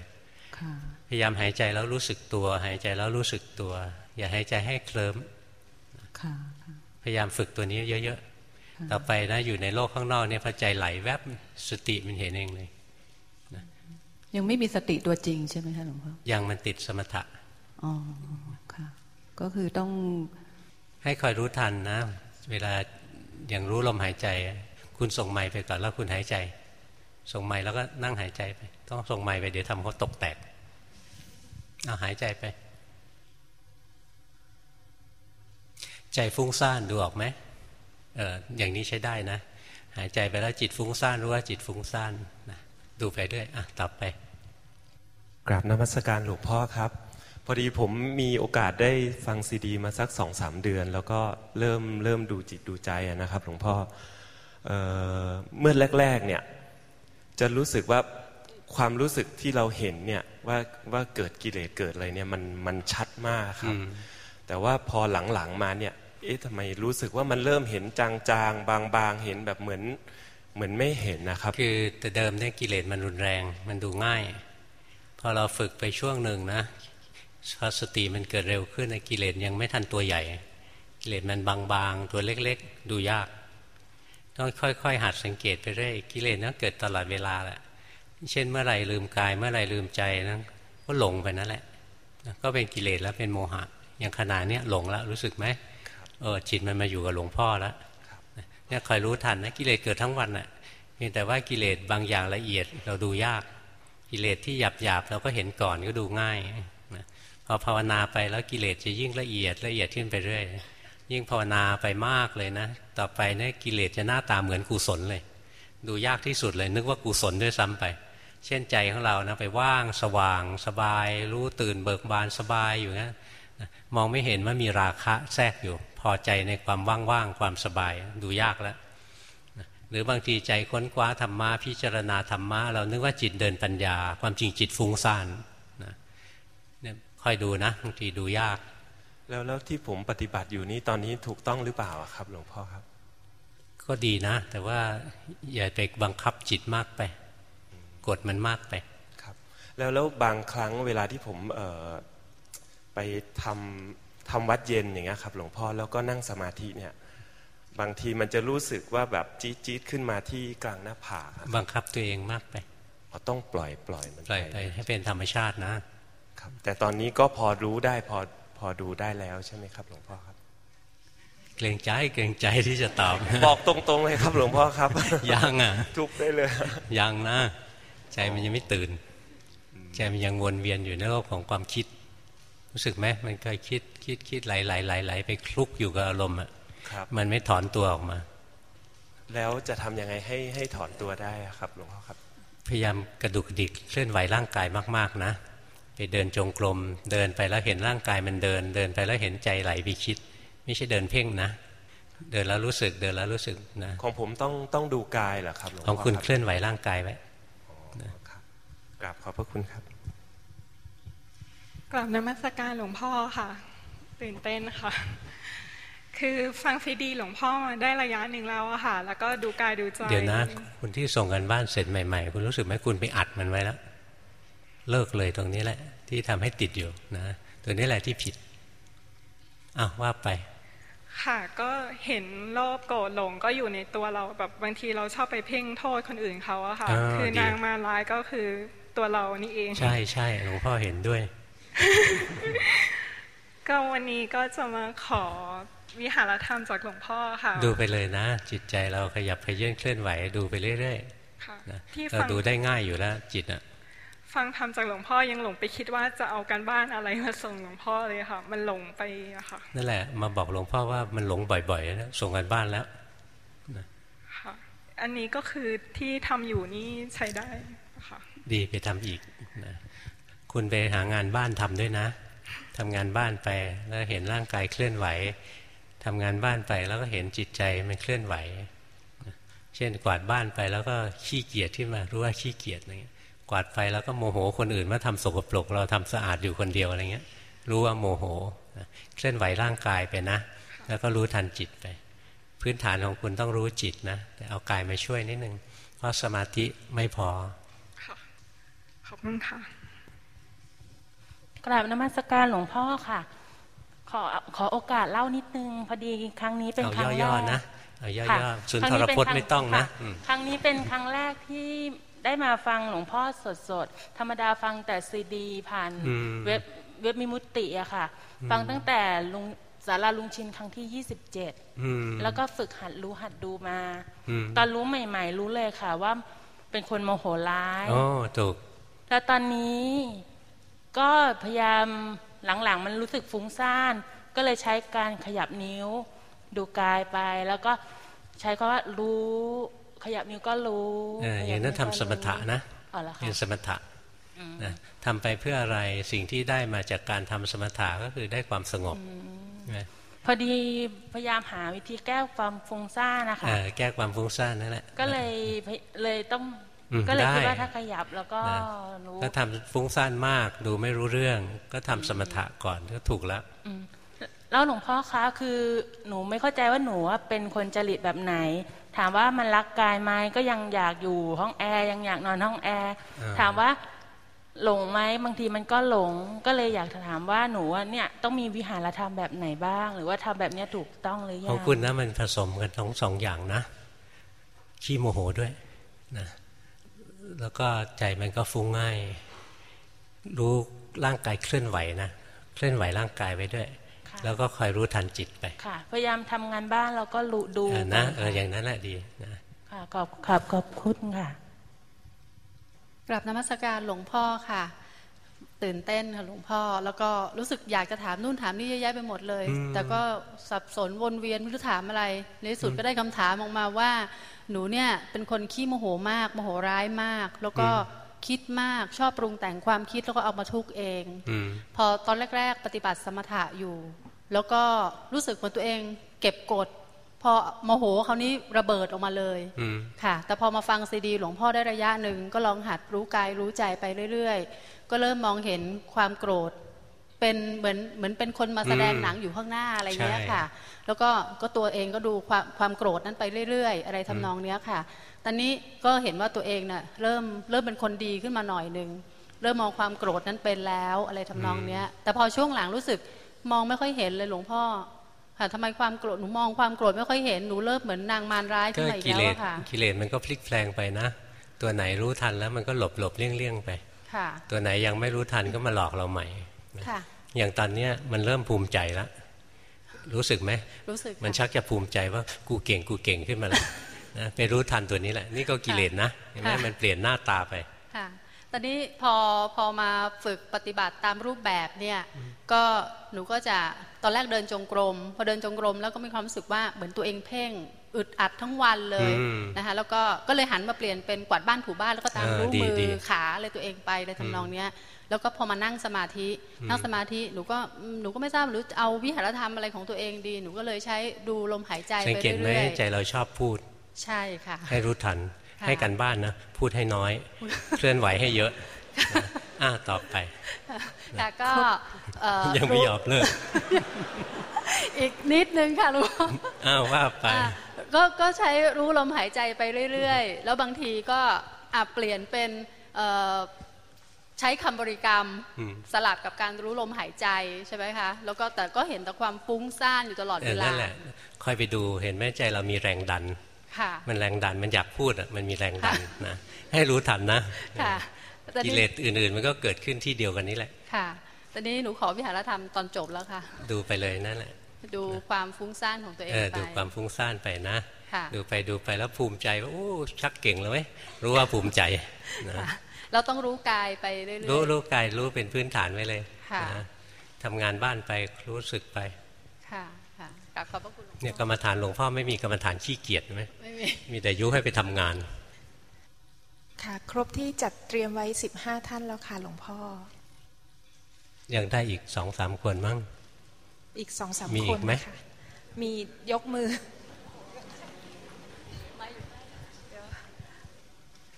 พยายามหายใจแล้วรู้สึกตัว หายใจแล้วรู้สึกตัว อย่าหายใจให้เคลิ้มพยายามฝึกตัวนี้เยอะๆ ต่อไปนะอยู่ในโลกข้างนอกเนี่ยพอใจไหลแวบสติมันเห็นเองเลยยังไม่มีสติตัวจริงใช่ไหมคะหลวงพ่อยังมันติดสมถะอ๋อค่ะ ก็คือต้อง ให้คอยรู้ทันนะ เวลาอย่างรู้ลมหายใจ คุณส่งไม้ไปก่อนแล้วคุณหายใจ ส่งไม้แล้วก็นั่งหายใจไป ต้องส่งไม้ไปเดี๋ยวทำเขาตกแตกเอาหายใจไป ใจฟุ้งซ่านดูออกไหมเอออย่างนี้ใช้ได้นะ หายใจไปแล้วจิตฟุ้งซ่านรู้ว่าจิตฟุ้งซ่านนะดูไปด้วยอะต่อไป กราบนมัสการหลวงพ่อครับ พอดีผมมีโอกาสได้ฟังซีดี มาสักสองสามเดือน แล้วก็เริ่มเริ่มดูจิตดูใจนะครับหลวงพ่อเออเมื่อแรกๆเนี่ยจะรู้สึกว่าความรู้สึกที่เราเห็นเนี่ยว่าว่าเกิดกิเลสเกิดอะไรเนี่ยมันมันชัดมากครับแต่ว่าพอหลังๆมาเนี่ยเอ๊ะทำไมรู้สึกว่ามันเริ่มเห็นจางๆ บางๆ เห็นแบบเหมือนเหมือนไม่เห็นนะครับ คือแต่เดิมเนี่ยกิเลสมันรุนแรง มันดูง่าย พอเราฝึกไปช่วงหนึ่งนะ พอสติมันเกิดเร็วขึ้นกิเลสยังไม่ทันตัวใหญ่ กิเลสมันบางๆ ตัวเล็กๆ ดูยาก ต้องค่อยๆ หัดสังเกตไปเรื่อยกิเลสนั้นเกิดตลอดเวลาแหละเช่นเมื่อไหร่ลืมกายเมื่อไหร่ลืมใจนั้นก็หลงไปนั่นแหละ ก็เป็นกิเลสแล้วเป็นโมหะ อย่างขนาดนี้หลงแล้วรู้สึกไหมเออจิตมันมาอยู่กับหลวงพ่อแล้วเนี่ยคอยรู้ทันนะกิเลสเกิดทั้งวันน่ะเพียงแต่ว่ากิเลสบางอย่างละเอียดเราดูยาก กิเลสที่หยาบหยาบเราก็เห็นก่อนก็ดูง่าย พอภาวนาไปแล้วกิเลสจะยิ่งละเอียดละเอียดขึ้นไปเรื่อย ยิ่งภาวนาไปมากเลยนะ ต่อไปเนี่ยกิเลสจะหน้าตาเหมือนกุศลเลย ดูยากที่สุดเลย นึกว่ากุศลด้วยซ้ำไป เช่นใจของเรานะไปว่างสว่างสบาย รู้ตื่นเบิกบานสบายอยู่นะมองไม่เห็นว่ามีราคะแทรกอยู่ พอใจในความว่างๆความสบาย ดูยากแล้วหรือบางทีใจค้นคว้าธรรมะพิจารณาธรรมะเรานึกว่าจิตเดินปัญญา ความจริงจิตฟุ้งซ่าน ค่อยดูนะบางทีดูยาก แล้วแล้วที่ผมปฏิบัติอยู่นี้ตอนนี้ถูกต้องหรือเปล่าครับ หลวงพ่อครับ ก็ดีนะ แต่ว่าอย่าไปบังคับจิตมากไป กดมันมากไปครับ แล้วแล้วบางครั้งเวลาที่ผมเไปทำทำวัดเย็นอย่างเงี้ยครับ หลวงพ่อแล้วก็นั่งสมาธิเนี่ย บางทีมันจะรู้สึกว่าแบบจี๊ดจี๊ดขึ้นมาที่กลางหน้าผากบังคับตัวเองมากไปเราต้องปล่อยปล่อยมันปล่อยไปให้เป็นธรรมชาตินะครับ แต่ตอนนี้ก็พอรู้ได้พอพอดูได้แล้วใช่ไหมครับหลวงพ่อครับ เกรงใจเกรงใจที่จะตอบบอกตรงๆเลยครับหลวงพ่อครับ ยังอะ ทุบได้เลย ยังนะ ใจมันยังไม่ตื่น ใจมันยังวนเวียนอยู่ในโลกของความคิด รู้สึกไหมมันเคยคิดคิดคิดไหลไหลไหลไหลไปคลุกอยู่กับอารมณ์อะมันไม่ถอนตัวออกมา แล้วจะทํำยังไงให้ให้ถอนตัวได้ครับหลวงพ่อครับ พยายามกระดุกดิกเคลื่อนไหวร่างกายมาก ๆ นะ ไปเดินจงกรมเดินไปแล้วเห็นร่างกายมันเดิน เดินไปแล้วเห็นใจไหลไปคิด ไม่ใช่เดินเพ่งนะ เดินแล้วรู้สึกเดินแล้วรู้สึกนะของผมต้องต้องดูกายเหรอครับหลวงพ่อของคุณเคลื่อนไหวร่างกายไว้กราบขอบพระคุณครับกราบนมัสการหลวงพ่อค่ะ ตื่นเต้นค่ะ คือฟังซีดีหลวงพ่อได้ระยะหนึ่งแล้วอะค่ะ แล้วก็ดูกายดูใจเดี๋ยวนะคุณที่ส่งกันบ้านเสร็จใหม่ ๆ คุณรู้สึกไหมคุณไปอัดมันไว้แล้ว เลิกเลยตรงนี้แหละ ที่ทำให้ติดอยู่นะตัวนี้แหละที่ผิดอ้าวว่าไป ค่ะก็เห็นโลภโกรธหลงก็อยู่ในตัวเราแบบบางทีเราชอบไปเพ่งโทษคนอื่นเขาอะค่ะ คือนางมาร้ายก็คือตัวเรานี่เอง ใช่ใช่หลวงพ่อเห็นด้วย ก็วันนี้ก็จะมาขอวิหารธรรมจากหลวงพ่อค่ะ ดูไปเลยนะ จิตใจเราขยับขยื่นเคลื่อนไหวดูไปเรื่อยๆเราดูได้ง่ายอยู่แล้วจิตอะ ฟังธรรมจากหลวงพ่อยังหลงไปคิดว่าจะเอาการบ้านอะไรมาส่งหลวงพ่อเลยค่ะ มันหลงไปอะค่ะนั่นแหละ มาบอกหลวงพ่อว่ามันหลงบ่อยๆแล้วส่งกันบ้านแล้วค่ะอันนี้ก็คือที่ทำอยู่นี่ใช้ได้ค่ะดีไปทำอีกนะคุณไปหางานบ้านทำด้วยนะทำงานบ้านไปแล้วเห็นร่างกายเคลื่อนไหวทำงานบ้านไปแล้วก็เห็นจิตใจมันเคลื่อนไหว เช่นกวาดบ้านไปแล้วก็ขี้เกียจที่มารู้ว่าขี้เกียจอะไรเงี้ย กวาดไปแล้วก็โมโหคนอื่นว่าทำสกปรกเราทำสะอาดอยู่คนเดียวอะไรเงี้ย รู้ว่าโมโหเคลื่อนไหวร่างกายไปนะ แล้วก็รู้ทันจิตไป พื้นฐานของคุณต้องรู้จิตนะแต่เอากายมาช่วยนิดนึงเพราะสมาธิไม่พอขอบคุณค่ะกราบนมัสการหลวงพ่อค่ะ ขอขอโอกาสเล่านิดนึง พอดีครั้งนี้เป็นครั้งแรกนะเอาย่อๆสุนทรพจน์ไม่ต้องนะ ครั้งนี้เป็นครั้งแรกที่ ได้มาฟังหลวงพ่อสดๆ ธรรมดาฟังแต่ซีดีผ่านเว็บเว็บมิมุติอะค่ะ ฟังตั้งแต่ลุงสาราลุงชินครั้งที่ยี่สิบเจ็ดแล้วก็ฝึกหัดรู้หัดดูมา ตอนรู้ใหม่ ๆ รู้เลยค่ะว่าเป็นคนโมโหร้ายโอ้ถูกแล้วตอนนี้ก็พยายามหลังๆ มันรู้สึกฟุ้งซ่าน ก็เลยใช้การขยับนิ้ว ดูกายไป แล้วก็ใช้คำว่ารู้ ขยับนิ้วก็รู้อย่างนั้นทำสมถะนะเป็นสมถะนะทำไปเพื่ออะไรสิ่งที่ได้มาจากการทำสมถะก็คือได้ความสงบพอดีพยายามหาวิธีแก้ความฟุ้งซ่านนะคะแก้ความฟุ้งซ่านนั่นแหละก็เลยเลยต้องก็เลยคิดว่าถ้าขยับแล้วก็รู้ถ้าทำฟุ้งซ่านมากดูไม่รู้เรื่อง ก็ทำสมถะก่อนก็ถูกแล้วแล้วหลวงพ่อคะคือหนูไม่เข้าใจว่าหนูว่าเป็นคนจริตแบบไหน ถามว่ามันรักกายไหมก็ยังอยากอยู่ห้องแอร์ยังอยากนอนห้องแอร์ถามว่าหลงไหมบางทีมันก็หลงก็เลยอยากถามว่าหนูว่าเนี่ยต้องมีวิหารธรรมแบบไหนบ้าง หรือว่าทำแบบเนี้ยถูกต้องหรือยังของคุณนะมันผสมกันทั้งสองอย่างนะขี้โมโหด้วยนะแล้วก็ใจมันก็ฟุ้งง่าย รู้ร่างกายเคลื่อนไหวนะเคลื่อนไหวร่างกายไปด้วย แล้วก็คอยรู้ทันจิตไปค่ะ พยายามทำงานบ้านเราก็รู้ดูนะเอออย่างนั้นแหละดีนะค่ะขอบขอบขอบคุณค่ะกลับนมัสการหลวงพ่อค่ะ ตื่นเต้นค่ะหลวงพ่อ แล้วก็รู้สึกอยากจะถามนู่นถามนี่เยอะแยะไปหมดเลย แต่ก็สับสนวนเวียนไม่รู้ถามอะไร ในที่สุดก็ได้คำถามออกมาว่า หนูเนี่ยเป็นคนขี้โมโหมากโมโหร้ายมาก แล้วก็คิดมากชอบปรุงแต่งความคิดแล้วก็เอามาทุกเอง พอตอนแรก ๆ ปฏิบัติสมถะอยู่ แล้วก็รู้สึกเหมือนตัวเอง เก็บกด พอโมโหคราวนี้ระเบิดออกมาเลยค่ะ แต่พอมาฟังซีดี หลวงพ่อได้ระยะหนึ่งก็ลองหัดรู้กายรู้ใจไปเรื่อย ๆ ก็เริ่มมองเห็นความโกรธ เป็นเหมือนเหมือนเป็นคนมาแสดงหนังอยู่ข้างหน้าอะไรเงี้ยค่ะ แล้วก็ก็ตัวเองก็ดูความความโกรธนั้นไปเรื่อย ๆ อะไรทำนองเนี้ยค่ะ ตอนนี้ก็เห็นว่าตัวเองเน่ะเริ่มเริ่มเป็นคนดีขึ้นมาหน่อยหนึ่งเริ่มมองความโกรธนั้นเป็นแล้วอะไรทำนองเนี้ย แต่พอช่วงหลังรู้สึก มองไม่ค่อยเห็นเลยหลวงพ่อค่ะทำไมความโกรธหนูมองความโกรธไม่ค่อยเห็นหนูเริ่มเหมือนนางมารร้ายขึ้นมาอีกแล้วค่ะกิเลสมันก็พลิกแปลงไปนะ ตัวไหนรู้ทันแล้วมันก็หลบหลบเลี่ยงเลี่ยงไปค่ะ ตัวไหนยังไม่รู้ทันก็มาหลอกเราใหม่ค่ะ อย่างตอนเนี้ยมันเริ่มภูมิใจแล้วรู้สึกไหมรู้สึกมันชักจะภูมิใจว่ากูเก่งกูเก่งขึ้นมาแล้วนะไปรู้ทันตัวนี้แหละ นี่ก็กิเลสนะเห็นไหมมันเปลี่ยนหน้าตาไปค่ะต อนนี้พอพอมาฝึกปฏิบัติตามรูปแบบเนี่ยก็หนูก็จะตอนแรกเดินจงกรม พอเดินจงกรมแล้วก็มีความรู้สึกว่าเหมือนตัวเองเพ่งอึดอัดทั้งวันเลยนะคะแล้วก็ก็เลยหันมาเปลี่ยนเป็นกวาดบ้านถูบ้านแล้วก็ตามรู้มือขาเลยตัวเองไปเลยทำนองเนี้ยแล้วก็พอมานั่งสมาธินั่งสมาธิหนูก็หนูก็ไม่ทราบหรือเอาวิหารธรรมอะไรของตัวเองดี หนูก็เลยใช้ดูลมหายใจไปเรื่อยๆใจเราชอบพูด ใช่ค่ะ ให้รู้ทัน ให้กันบ้านนะ พูดให้น้อย เคลื่อนไหวให้เยอะอ่าตอบไปแต่ก็ยังไม่ยอมเลิก อีกนิดนึงค่ะลุงอ้าวว่าไปก็ก็ใช้รู้ลมหายใจไปเรื่อยๆ แล้วบางทีก็อาจเปลี่ยนเป็นใช้คำบริกรรมสลับกับการรู้ลมหายใจใช่ไหมคะ แล้วก็แต่ก็เห็นแต่ความฟุ้งซ่านอยู่ตลอดเวลานั่นแหละค่อยไปดูเห็นไหมใจเรามีแรงดัน มันแรงดันมันอยากพูดอะมันมีแรงดันนะให้รู้ทันนะกิเลสอื่นๆ มันก็เกิดขึ้นที่เดียวกันนี้แหละค่ะตอนนี้หนูขอวิหารธรรมตอนจบแล้วค่ะ ดูไปเลยนั่นแหละดูความฟุ้งซ่านของตัวเองไปดูความฟุ้งซ่านไปนะดูไปดูไปแล้วภูมิใจว่าโอ้ชักเก่งแล้วไหมรู้ว่าภูมิใจนะเราต้องรู้กายไปเรื่อยๆรู้รู้กายรู้เป็นพื้นฐานไว้เลยนะทำงานบ้านไปรู้สึกไปค่ะ กราบขอบพระคุณเนี่ยกรรมฐานหลวงพ่อไม่มีกรรมฐานขี้เกียจไหมไม่มีมีแต่ยุให้ไปทำงาน ค่ะ ครบที่จัดเตรียมไว้สิบห้าท่านแล้วค่ะหลวงพ่อ ยังได้อีกสองสามคนมั้งอีกสองสามคนมีอีกไหมมียกมือ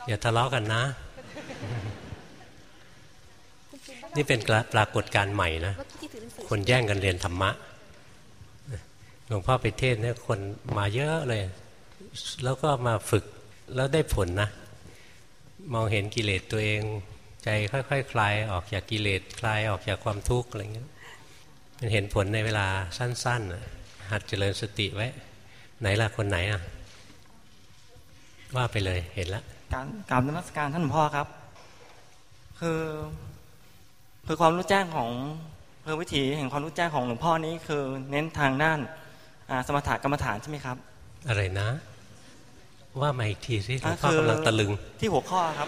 อย่าทะเลาะกันนะ นี่เป็นปรากฏการณ์ใหม่นะ คนแย่งกันเรียนธรรมะ หลวงพ่อไปเทศเนี่ยคนมาเยอะเลย แล้วก็มาฝึกแล้วได้ผลนะ มองเห็นกิเลสตัวเอง ใจค่อยๆคคลายออกจากกิเลสคลายออกจากความทุกข์อะไรเงี้ยมันเห็นผลในเวลาสั้นๆหัดเจริญสติไว้ ไหนล่ะคนไหนอะ ว่าไปเลยเห็นล้วการการนมัสการท่านหลวงพ่อครับ คือคือความรู้แจ้งของคือวิถีแห่งความรู้แจ้งของหลวงพ่อนี้คือเน้นทางด้าน สมถะกรรมฐานใช่ไหมครับ อะไรนะ ว่ามาอีกทีสิหลวงพ่อกำลังตะลึงที่หัวข้อครับ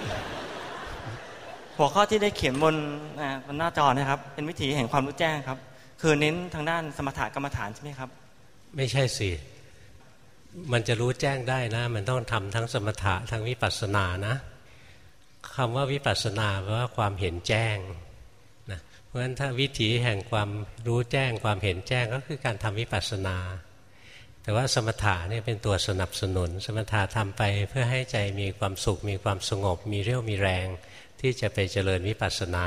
หัวข้อที่ได้เขียนบนบนหน้าจอนะครับ เป็นวิถีแห่งความรู้แจ้งครับ คือเน้นทางด้านสมถะกรรมฐานใช่ไหมครับ ไม่ใช่สิมันจะรู้แจ้งได้นะ มันต้องทำทั้งสมถะทั้งวิปัสสนานะคำว่าวิปัสสนาแปลว่าความเห็นแจ้งเพราะฉะนั้นถ้าวิถีแห่งความรู้แจ้ง ความเห็นแจ้งก็คือการทำวิปัสสนา แต่ว่าสมถะเนี่ยเป็นตัวสนับสนุน สมถะทำไปเพื่อให้ใจมีความสุข มีความสงบ มีเรี่ยวมีแรง ที่จะไปเจริญวิปัสสนา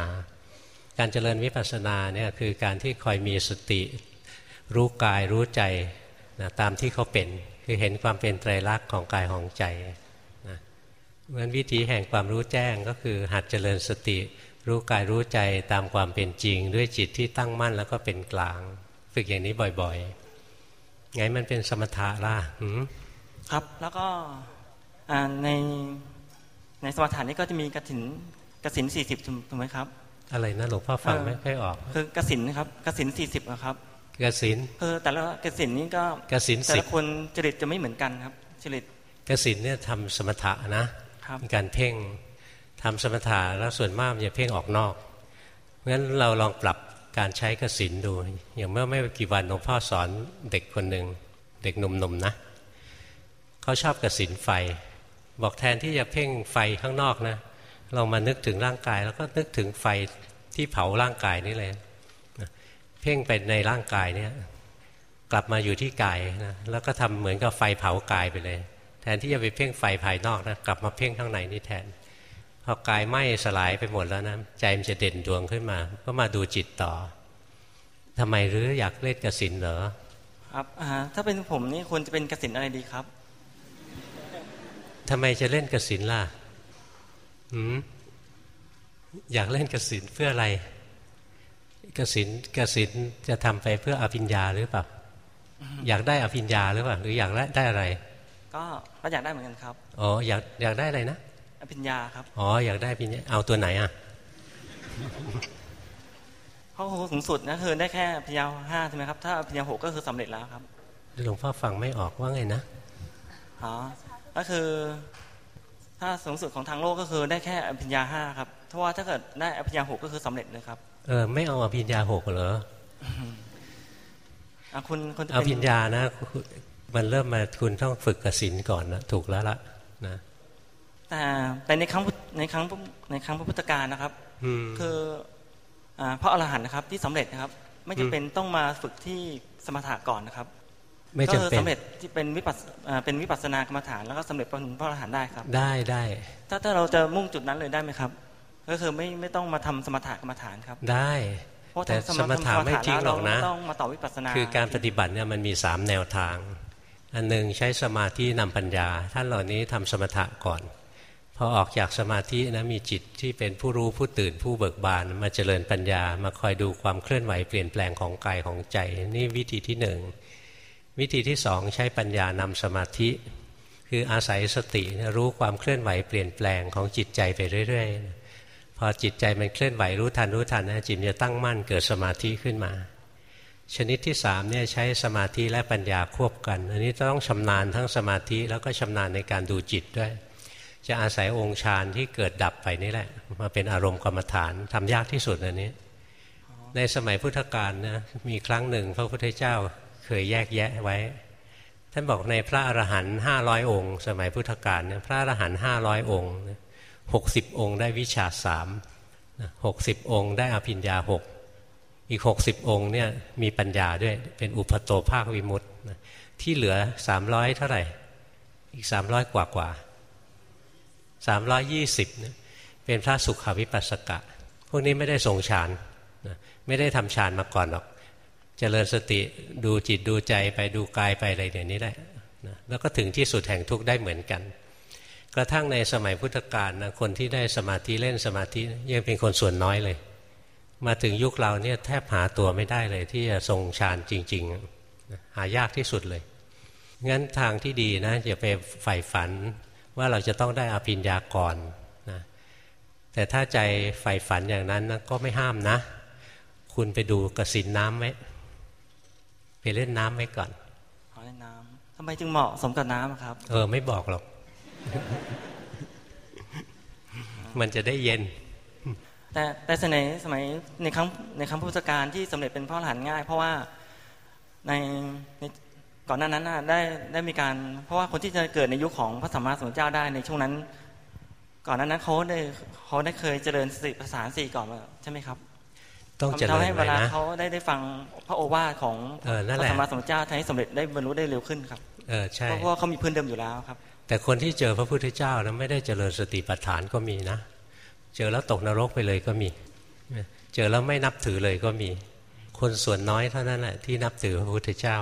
การเจริญวิปัสสนาเนี่ยคือการที่คอยมีสติ รู้กายรู้ใจนะตามที่เขาเป็นคือเห็นความเป็นไตรลักษณ์ของกายของใจนะเพราะนั้นวิธีแห่งความรู้แจ้งก็คือหัดเจริญสติ รู้กายรู้ใจตามความเป็นจริง ด้วยจิตที่ตั้งมั่นแล้วก็เป็นกลาง ฝึกอย่างนี้บ่อยๆ ไงมันเป็นสมถะล่ะครับแล้วก็ในในสมถะนี้ก็จะมีกสินกสินสี่สิบถูกไหมครับ อะไรนะหลวงพ่อฟังไม่ค่อยออก คือกสินนะครับกสินสี่สิบครับกสินเออแต่ละกสินนี้ก็กสินแต่ละคนจริตจะไม่เหมือนกันครับ จริตกสินเนี่ยทำสมถะนะการเพ่งทำสมถะแล้วส่วนมากจะเพ่งออกนอกงั้นเราลองปรับ การใช้กสินดู อย่างเมื่อไม่กี่วันหลวงพ่อสอนเด็กคนหนึ่งเด็กหนุ่มๆนะเขาชอบกสินไฟ บอกแทนที่จะเพ่งไฟข้างนอกนะลองมานึกถึงร่างกาย แล้วก็นึกถึงไฟที่เผาร่างกายนี่เลยเพ่งไปในร่างกายเนี่ยกลับมาอยู่ที่กายนะแล้วก็ทำเหมือนกับไฟเผากายไปเลย แทนที่จะไปเพ่งไฟภายนอกนะกลับมาเพ่งข้างในนี่แทน พอกายไหม้สลายไปหมดแล้วนะใจมันจะเด่นดวงขึ้นมา ก็มาดูจิตต่อทำไมหรืออยากเล่นกสินเหรอครับถ้าเป็นผมนี่ควรจะเป็นกสินอะไรดีครับทำไมจะเล่นกสินล่ะหืมอยากเล่นกสินเพื่ออะไรกสินกสินจะทำไปเพื่ออภิญญาหรือเปล่าอยากได้อภิญญาหรือเปล่าหรืออยากได้อะไร ก็ก็อยากได้เหมือนกันครับอ๋ออยากอยากได้อะไรนะ อภิญญาครับ อ๋อ อยากได้อภิญญาเอาตัวไหนอะเขาสูงสุดนะคือได้แค่อภิญญาห้าใช่ไหมครับ ถ้าอภิญญาหกก็คือสำเร็จแล้วครับหลวงพ่อฟังไม่ออกว่าไงนะ อ๋อ ก็คือ ถ้าสูงสุดของทางโลกก็คือได้แค่อภิญญาห้าครับถ้าว่าถ้าเกิดได้อภิญญาหกก็คือสำเร็จเลยครับ เออ ไม่เอาอภิญญาหกเหรอคุณคุณอภิญญานะ มันเริ่มมาคุณต้องฝึกกสินก่อนนะถูกแล้วละนะ แต่แต่ในครั้งในครั้งในครั้งพระพุทธการนะครับคือพระอรหันต์นะครับที่สำเร็จนะครับ ไม่จำเป็นต้องมาฝึกที่สมถะก่อนนะครับไม่จำเป็นสำเร็จที่เป็นวิปัสเป็นวิปัสสนากรรมฐานแล้วก็สำเร็จเป็นพระอรหันต์ได้ครับ ได้ได้ถ้าถ้าเราจะมุ่งจุดนั้นเลยได้ไหมครับ ก็คือไม่ไม่ต้องมาทำสมถะกรรมฐานครับ ได้แต่สมถะไม่จริงหรอกนะต้องมาต่อวิปัสสนาคือการปฏิบัติเนี่ยมันมีสามแนวทาง อันหนึ่งใช้สมาธินำปัญญา ท่านเหล่านี้ทำสมถะก่อนพ อออกจากสมาธินะมีจิตที่เป็นผู้รู้ผู้ตื่นผู้เบิกบานมาเจริญปัญญามาคอยดูความเคลื่อนไหวเปลี่ยนแปลงของกายของใจ นี่วิธีที่หนึ่งวิธีที่สองใช้ปัญญานำสมาธิ คืออาศัยสติรู้ความเคลื่อนไหวเปลี่ยนแปลงของจิตใจไปเรื่อย ๆ พอจิตใจมันเคลื่อนไหวรู้ทันรู้ทันนะจิตจะตั้งมั่นเกิดสมาธิขึ้นมา ชนิดที่สามเนี่ยใช้สมาธิและปัญญาควบกัน อันนี้ต้องชำนาญทั้งสมาธิแล้วก็ชำนาญในการดูจิตด้วย จะอาศัยองค์ฌานที่เกิดดับไปนี่แหละ มาเป็นอารมณ์กรรมฐานทำยากที่สุดอันนี้ ในสมัยพุทธกาลนะมีครั้งหนึ่งพระพุทธเจ้าเคยแยกแยะไว้ ท่านบอกในพระอรหันต์ห้าร้อยองค์ สมัยพุทธกาลเนี่ยพระอรหันต์ห้าร้อยองค์หกสิบองค์ได้วิชาสามหกสิบองค์ได้อภิญญาหกอีกหกสิบองค์เนี่ยมีปัญญาด้วยเป็นอุปโตภาควิมุตติที่เหลือสามร้อยเท่าไหร่ อีกสามร้อยกว่ากว่า สามร้อยยี่สิบเนี่ยเป็นพระสุขวิปัสสกะ พวกนี้ไม่ได้ทรงฌานนะไม่ได้ทำฌานมาก่อนหรอกเจริญสติดูจิตดูใจไปดูกายไปอะไรอย่างนี้แหละนะแล้วก็ถึงที่สุดแห่งทุกข์ได้เหมือนกัน กระทั่งในสมัยพุทธกาลนะคนที่ได้สมาธิเล่นสมาธิยังเป็นคนส่วนน้อยเลย มาถึงยุคเราเนี่ยแทบหาตัวไม่ได้เลยที่จะทรงฌานจริง ๆ หายากที่สุดเลยงั้นทางที่ดีนะอย่าไปใฝ่ฝัน ว่าเราจะต้องได้อภิญญาก่อนนะแต่ถ้าใจใฝ่ฝันอย่างนั้นนะก็ไม่ห้ามนะ คุณไปดูกระสินน้ำไหมไปเล่นน้ำไว้ก่อนเล่นน้ำทำไมจึงเหมาะสมกับน้ำครับ เออไม่บอกหรอก มันจะได้เย็น แต่แต่สมัยสมัยในครั้งในครั้งพุทธกาลที่สำเร็จเป็นพ่อหลานง่าย เพราะว่าในใน ก่อนหน้านั้นได้ได้มีการ เพราะว่าคนที่จะเกิดในยุคของพระสัมมาสัมพุทธเจ้าได้ในช่วงนั้น ก่อนหน้านั้นเขาได้เขาได้เคยเจริญสติปัฏฐานสี่ก่อนใช่ไหมครับต้องเจริญให้เวลาเขาได้ได้ฟังพระโอวาทของพระสัมมาสัมพุทธเจ้าทำให้สำเร็จได้บรรลุได้เร็วขึ้นครับเออใช่เพราะว่าเขามีพื้นเดิมอยู่แล้วครับ แต่คนที่เจอพระพุทธเจ้านะไม่ได้เจริญสติปัฏฐานก็มีนะ เจอแล้วตกนรกไปเลยก็มี เจอแล้วไม่นับถือเลยก็มี คนส่วนน้อยเท่านั้นแหละที่นับถือพระพุทธเจ้า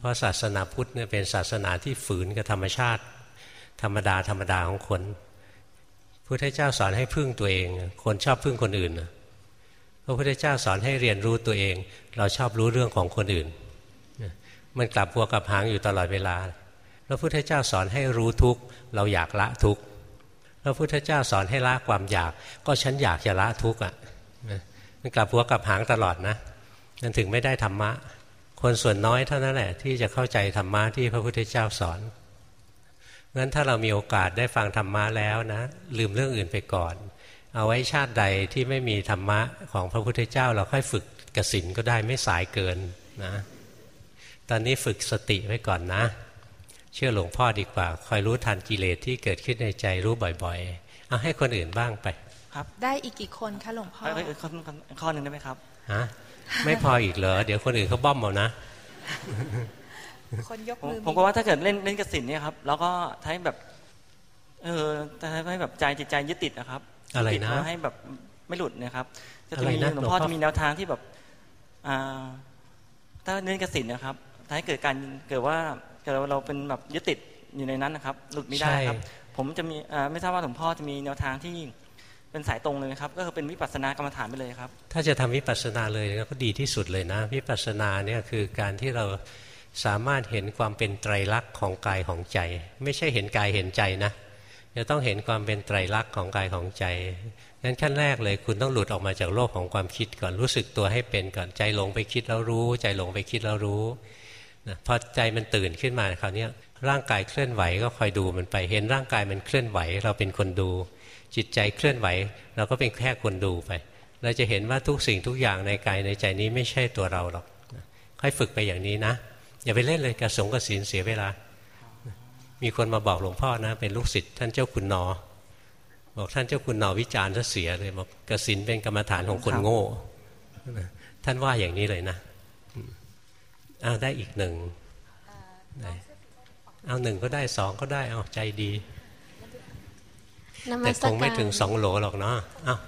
เพราะศาสนาพุทธเนี่ยเป็นศาสนาที่ฝืนกับธรรมชาติ ธรรมดาธรรมดาของคนพุทธเจ้าสอนให้พึ่งตัวเอง คนชอบพึ่งคนอื่นพระพุทธเจ้าสอนให้เรียนรู้ตัวเอง เราชอบรู้เรื่องของคนอื่น มันกลับหัวกับหางอยู่ตลอดเวลาพระพุทธเจ้าสอนให้รู้ทุกเราอยากละทุกพระพุทธเจ้าสอนให้ละความอยาก ก็ฉันอยากจะละทุกอะมันกลับหัวกับหางตลอดนะนั่นถึงไม่ได้ธรรมะ คนส่วนน้อยเท่านั้นแหละ ที่จะเข้าใจธรรมะที่พระพุทธเจ้าสอนงั้นถ้าเรามีโอกาสได้ฟังธรรมะแล้วนะ ลืมเรื่องอื่นไปก่อน เอาไว้ชาติใดที่ไม่มีธรรมะของพระพุทธเจ้า เราค่อยฝึกกสินก็ได้ไม่สายเกินนะ ตอนนี้ฝึกสติไว้ก่อนนะ เชื่อหลวงพ่อดีกว่า คอยรู้ทันกิเลสที่เกิดขึ้นในใจรู้บ่อยๆเอาให้คนอื่นบ้างไป ครับ ได้อีกกี่คนคะหลวงพ่อข้อข้อหนึ่งได้ไหมครับฮะ ไม่พออีกเหรอเดี๋ยวคนอื่นเขาบ้อมเอานะคนยกมือผมก็ว่าถ้าเกิดเล่นเล่นกสินเนี่ยครับ แล้วก็ให้แบบ เออแต่ให้แบบใจจิตใจยึดติดนะครับ อะไรนะให้แบบไม่หลุดนะครับจะมีหลวงพ่อจะมีแนวทางที่แบบอ่าถ้าเล่นกสินนะครับถ้าให้เกิดการเกิดว่าเกิดเราเป็นแบบยึดติดอยู่ในนั้นนะครับ หลุดไม่ได้ครับ ผมจะมีไม่ทราบว่าหลวงพ่อจะมีแนวทางที่ เป็นสายตรงเลยครับก็คือเป็นวิปัสสนากรรมฐานไปเลยครับ ถ้าจะทำวิปัสสนาเลยก็ดีที่สุดเลยนะ วิปัสสนาเนี่ยคือการที่เราสามารถเห็นความเป็นไตรลักษณ์ของกายของใจ ไม่ใช่เห็นกายเห็นใจนะจะต้องเห็นความเป็นไตรลักษณ์ของกายของใจงั้นขั้นแรกเลยคุณต้องหลุดออกมาจากโลกของความคิดก่อนรู้สึกตัวให้เป็นก่อนใจหลงไปคิดแล้วรู้ ใจหลงไปคิดแล้วรู้นะพอใจมันตื่นขึ้นมาคราวนี้ร่างกายเคลื่อนไหวก็คอยดูมันไป เห็นร่างกายมันเคลื่อนไหว เราเป็นคนดู จิตใจเคลื่อนไหว เราก็เป็นแค่คนดูไป เราจะเห็นว่าทุกสิ่งทุกอย่างในกายในใจนี้ไม่ใช่ตัวเราหรอกค่อยฝึกไปอย่างนี้นะ อย่าไปเล่นเลยกระสงกระสินเสียเวลา มีคนมาบอกหลวงพ่อนะ เป็นลูกศิษย์ท่านเจ้าคุณนอ บอกท่านเจ้าคุณนอวิจารณ์ซะเสียเลยบอกกระสินเป็นกรรมฐานของคนโง่ท่านว่าอย่างนี้เลยนะอ้าวได้อีกหนึ่งเอาหนึ่งก็ได้สองก็ได้เอาใจดี แต่คงไม่ถึงสองโหลหรอกเนาะอ้าว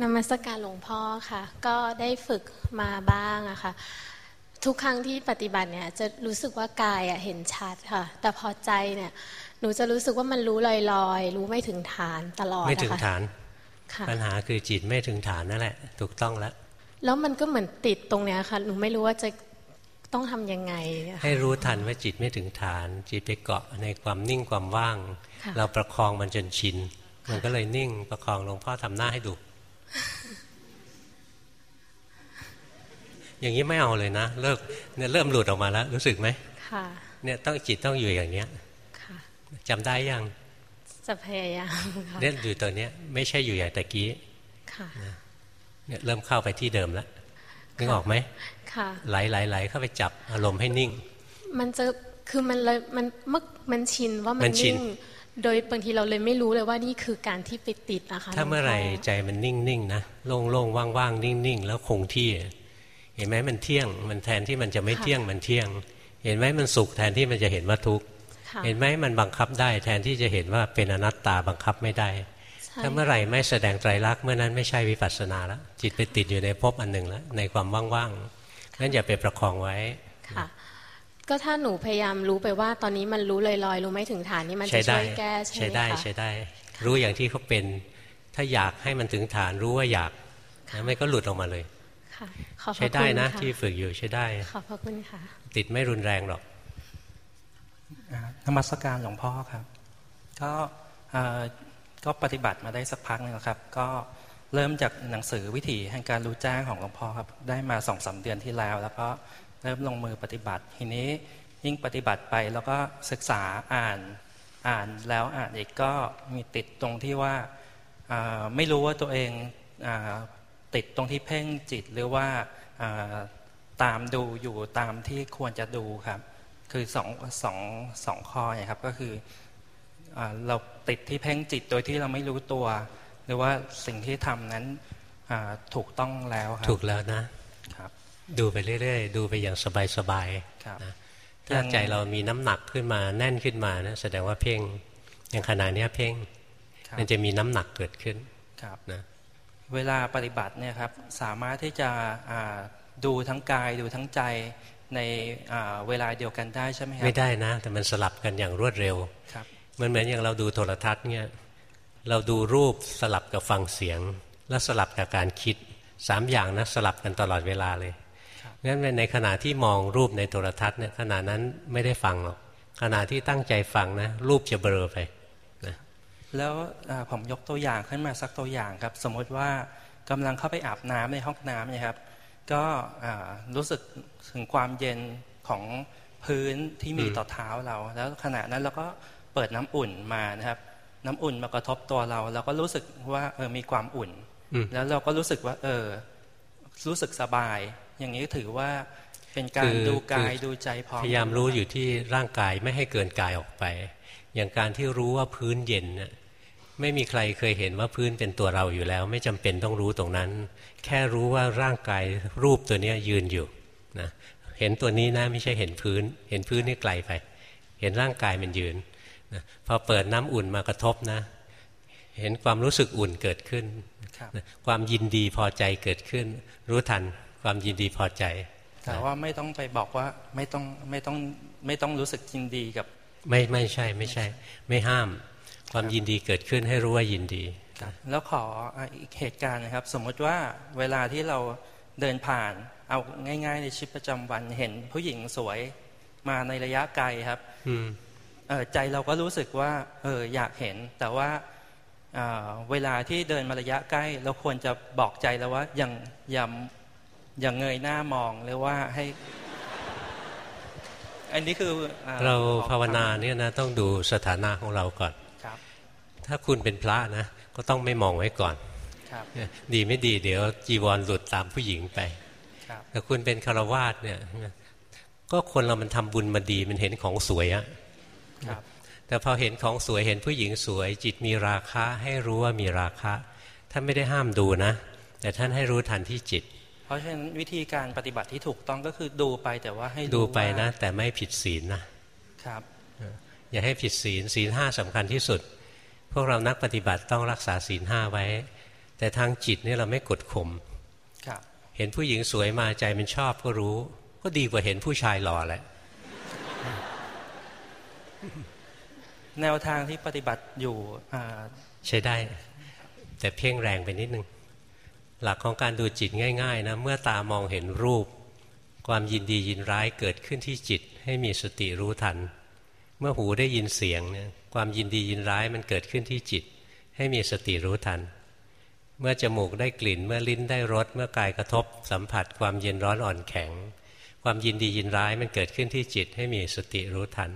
นมัสการหลวงพ่อค่ะ ก็ได้ฝึกมาบ้างอะค่ะ ทุกครั้งที่ปฏิบัติเนี่ยจะรู้สึกว่ากายอะเห็นชัดค่ะ แต่พอใจเนี่ยหนูจะรู้สึกว่ามันรู้ลอยลอยรู้ไม่ถึงฐานตลอดไม่ถึงฐานปัญหาคือจิตไม่ถึงฐานนั่นแหละ ถูกต้องแล้วแล้วมันก็เหมือนติดตรงเนี้ยค่ะหนูไม่รู้ว่าจะต้องทํำยังไง ให้รู้ทันว่าจิตไม่ถึงฐาน จิตไปเกาะในความนิ่งความว่าง เราประคองมันจนชิน มันก็เลยนิ่งประคองหลวงพ่อทำหน้าให้ดู อย่างนี้ไม่เอาเลยนะเลิกเนี่ยเริ่มหลุดออกมาแล้ว รู้สึกไหมค่ะ เนี่ยต้องจิตต้องอยู่อย่างเนี้ยค่ะจำได้ยังจะพยายามค่ะเนี่ยอยู่ตัวเนี้ย ไม่ใช่อยู่อย่างตะกี้ค่ะเนี่ยเริ่มเข้าไปที่เดิมแล้วนึกออกไหมค่ะ ไหลไหลไหลเข้าไปจับอารมณ์ให้นิ่ง มันจะคือมันเลยมันมักมันชินว่ามันนิ่ง โดยบางทีเราเลยไม่รู้เลยว่านี่คือการที่ไปติดนะคะถ้าเมื่อไหร่ใจมันนิ่งๆนะโล่งๆว่างๆนิ่งๆ แล้วคงที่ เห็นไหมมันเที่ยง มันแทนที่มันจะไม่เที่ยงมันเที่ยง เห็นไหมมันสุขแทนที่มันจะเห็นว่าทุกข์เห็นไหมมันบังคับได้ แทนที่จะเห็นว่าเป็นอนัตตาบังคับไม่ได้ ถ้าเมื่อไหร่ไม่แสดงไตรลักษณ์เมื่อนั้นไม่ใช่วิปัสสนาแล้วจิตไปติดอยู่ในภพอันหนึ่งแล้วในความว่างๆงั้นอย่าไปประคองไว้ค่ะ ก็ถ้าหนูพยายามรู้ไปว่าตอนนี้มันรู้ลอยๆรู้ไม่ถึงฐานนี่มันจะช่วยแก้ใช่ไหมคะใช้ได้ใช้ได้ รู้อย่างที่เขาเป็น ถ้าอยากให้มันถึงฐานรู้ว่าอยากไม่ก็หลุดออกมาเลยใช้ได้นะ ที่ฝึกอยู่ใช้ได้ขอบพระคุณค่ะ ติดไม่รุนแรงหรอกนมัสการหลวงพ่อครับ ก็ก็ปฏิบัติมาได้สักพักนึงครับ ก็เริ่มจากหนังสือวิถีแห่งการรู้แจ้งของหลวงพ่อครับ ได้มาสองสาเดือนที่แล้ว แล้วก็ เริ่มลงมือปฏิบัติ ทีนี้ยิ่งปฏิบัติไปแล้วก็ศึกษาอ่านอ่านแล้วอ่านอีกก็มีติดตรงที่ว่าไม่รู้ว่าตัวเองติดตรงที่เพ่งจิตหรือว่าตามดูอยู่ตามที่ควรจะดูครับ คือสองสองสองข้อเนี่ยครับก็คือเราติดที่เพ่งจิตโดยที่เราไม่รู้ตัว หรือว่าสิ่งที่ทำนั้นถูกต้องแล้วครับ ถูกแล้วนะ ดูไปเรื่อยๆ ดูไปอย่างสบายๆนะถ้าใจเรามีน้ำหนักขึ้นมาแน่นขึ้นมานะแสดงว่าเพ่งอย่างขนาดนี้เพ่งมันจะมีน้ำหนักเกิดขึ้นนะเวลาปฏิบัติเนี่ยครับสามารถที่จะดูทั้งกายดูทั้งใจในเวลาเดียวกันได้ใช่ไหมครับไม่ได้นะ แต่มันสลับกันอย่างรวดเร็วครับมันเหมือนอย่างเราดูโทรทัศน์เนี่ยเราดูรูปสลับกับฟังเสียง และสลับกับการคิดสามอย่างนะสลับกันตลอดเวลาเลย งั้นในขณะที่มองรูปในโทรทัศน์เนี่ยขณะนั้นไม่ได้ฟังหรอกขณะที่ตั้งใจฟังนะรูปจะเบลอไปแล้วผมยกตัวอย่างขึ้นมาสักตัวอย่างครับ สมมติว่ากำลังเข้าไปอาบน้ำในห้องน้ำเนี่ยครับ ก็รู้สึกถึงความเย็นของพื้นที่มีต่อเท้าเรา แล้วขณะนั้นเราก็เปิดน้ำอุ่นมานะครับ น้ำอุ่นมากระทบตัวเราเราก็รู้สึกว่าเออมีความอุ่น แล้วเราก็รู้สึกว่า เออ รู้สึกสบาย อย่างนี้ถือว่าเป็นการดูกายดูใจพร้อมพยายามรู้อยู่ที่ร่างกายไม่ให้เกินกายออกไป อย่างการที่รู้ว่าพื้นเย็นน่ไม่มีใครเคยเห็นว่าพื้นเป็นตัวเราอยู่แล้ว ไม่จำเป็นต้องรู้ตรงนั้น แค่รู้ว่าร่างกายรูปตัวนี้ยืนอยู่นะเห็นตัวนี้นะไม่ใช่เห็นพื้น เห็นพื้นนี่ไกลไป เห็นร่างกายมันยืนนะพอเปิดน้ำอุ่นมากระทบนะ เห็นความรู้สึกอุ่นเกิดขึ้น ความยินดีพอใจเกิดขึ้น รู้ทัน ความยินดีพอใจ แต่ว่าไม่ต้องไปบอกว่าไม่ต้องไม่ต้องไม่ต้องรู้สึกยินดีกับ ไม่ไม่ใช่ไม่ใช่ ไม่ห้าม ความยินดีเกิดขึ้นให้รู้ว่ายินดี แล้วขออีกเหตุการณ์นะครับ สมมติว่าเวลาที่เราเดินผ่านเอาง่าย ๆ ในชีวิตประจำวันเห็นผู้หญิงสวยมาในระยะไกลครับใจเราก็รู้สึกว่าเอออยากเห็น แต่ว่าเวลาที่เดินมาระยะใกล้ เราควรจะบอกใจแล้วว่ายังอย่า อย่างเงยหน้ามองหรือว่าให้ อันนี้คือเราภาวนาเนี่ยนะต้องดูสถานะของเราก่อนครับ ถ้าคุณเป็นพระนะก็ต้องไม่มองไว้ก่อนครับดีไม่ดีเดี๋ยวจีวรหลุดตามผู้หญิงไปแต่คุณเป็นคารวาสเนี่ย ก็คนเรามันทำบุญมาดีมันเห็นของสวยอะแต่พอเห็นของสวยเห็นผู้หญิงสวย จิตมีราคะให้รู้ว่ามีราคะท่านไม่ได้ห้ามดูนะ แต่ท่านให้รู้ทันที่จิต ราะฉะนั้นวิธีการปฏิบัติที่ถูกต้องก็คือดูไปแต่ว่าให้ดูไปนะ แต่ไม่ผิดศีลนะครับอย่าให้ผิดศีลศีลห้าสำคัญที่สุด พวกเรานักปฏิบัติต้องรักษาศีลห้าไว้ แต่ทางจิตนี่เราไม่กดข่มเห็นผู้หญิงสวยมาใจมันชอบก็รู้ ก็ดีกว่าเห็นผู้ชายหล่อแหละแนวทางที่ปฏิบัติอยู่ใช้ได้ แต่เพ่งแรงไปนิดนึง หลักของการดูจิตง่าย ๆนะเมื่อตามองเห็นรูป ความยินดียินร้ายเกิดขึ้นที่จิตให้มีสติรู้ทัน เมื่อหูได้ยินเสียงเนี่ยความยินดียินร้ายมันเกิดขึ้นที่จิต ให้มีสติรู้ทัน เมื่อจมูกได้กลิ่นเมื่อลิ้นได้รสเมื่อกายกระทบ สัมผัสความเย็นร้อนอ่อนแข็ง ความยินดียินร้ายมันเกิดขึ้นที่จิต ให้มีสติรู้ทัน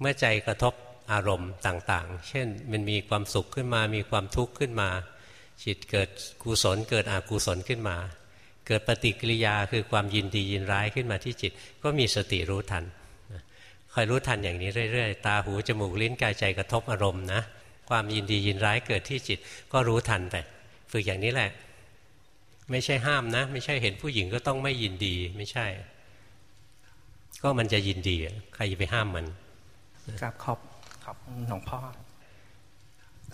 เมื่อใจกระทบอารมณ์ต่างๆ เช่นมันมีความสุขขึ้นมามีความทุกข์ขึ้นมา จิตเกิดกุศลเกิดอกุศลขึ้นมา เกิดปฏิกิริยาคือความยินดียินร้ายขึ้นมาที่จิต ก็มีสติรู้ทันคอยรู้ทันอย่างนี้เรื่อยๆ ตาหูจมูกลิ้นกายใจกระทบอารมณ์นะความยินดียินร้ายเกิดที่จิตก็รู้ทันแต่ฝึกอย่างนี้แหละ ไม่ใช่ห้ามนะ ไม่ใช่เห็นผู้หญิงก็ต้องไม่ยินดีไม่ใช่ ก็มันจะยินดีใครจะไปห้ามมันครับขอบขอบหลวงพ่อ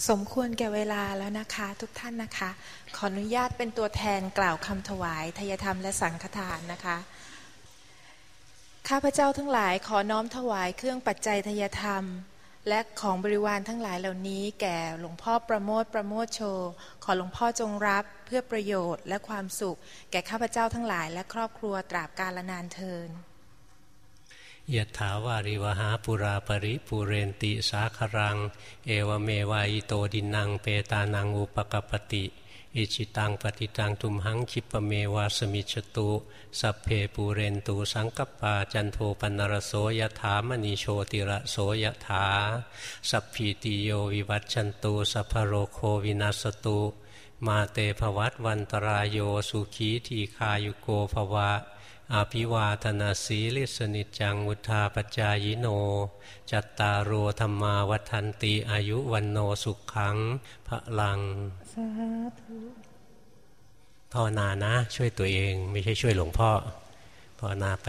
สมควรแก่เวลาแล้วนะคะ ทุกท่านนะคะ ขออนุญาตเป็นตัวแทนกล่าวคำถวายทยธรรมและสังฆทานนะคะ ข้าพเจ้าทั้งหลายขอน้อมถวายเครื่องปัจจัยทยธรรม และของบริวารทั้งหลายเหล่านี้ แก่หลวงพ่อประโมทประโมทโช ขอหลวงพ่อจงรับเพื่อประโยชน์และความสุข แก่ข้าพเจ้าทั้งหลายและครอบครัวตราบกาลนานเทิน ยถาวาริวหาปุราปริปุเรนติสาครัง เอวเมวายโตดินังเปตานังอุปกปติอิชิตังปฏิตังทุมหังคิปเมวาสมิจตุสัพเพปูเรนตูสังกปาจันโทปนรโสยถามณีโชติระโสยถาสัพพีติโยวิวัตชันตูสัพโรโควินัสตุ มาเตภวัตวันตรายโยสุขีทีคายุโกภวะ อภิวาทนาสีลิสนิจังุทาปจายโน จัตตารโอธรรมาวัฒนติอายุวันโนสุขขังพระลังสาธุภาวนานะ ช่วยตัวเองไม่ใช่ช่วยหลวงพ่อภาวนาไป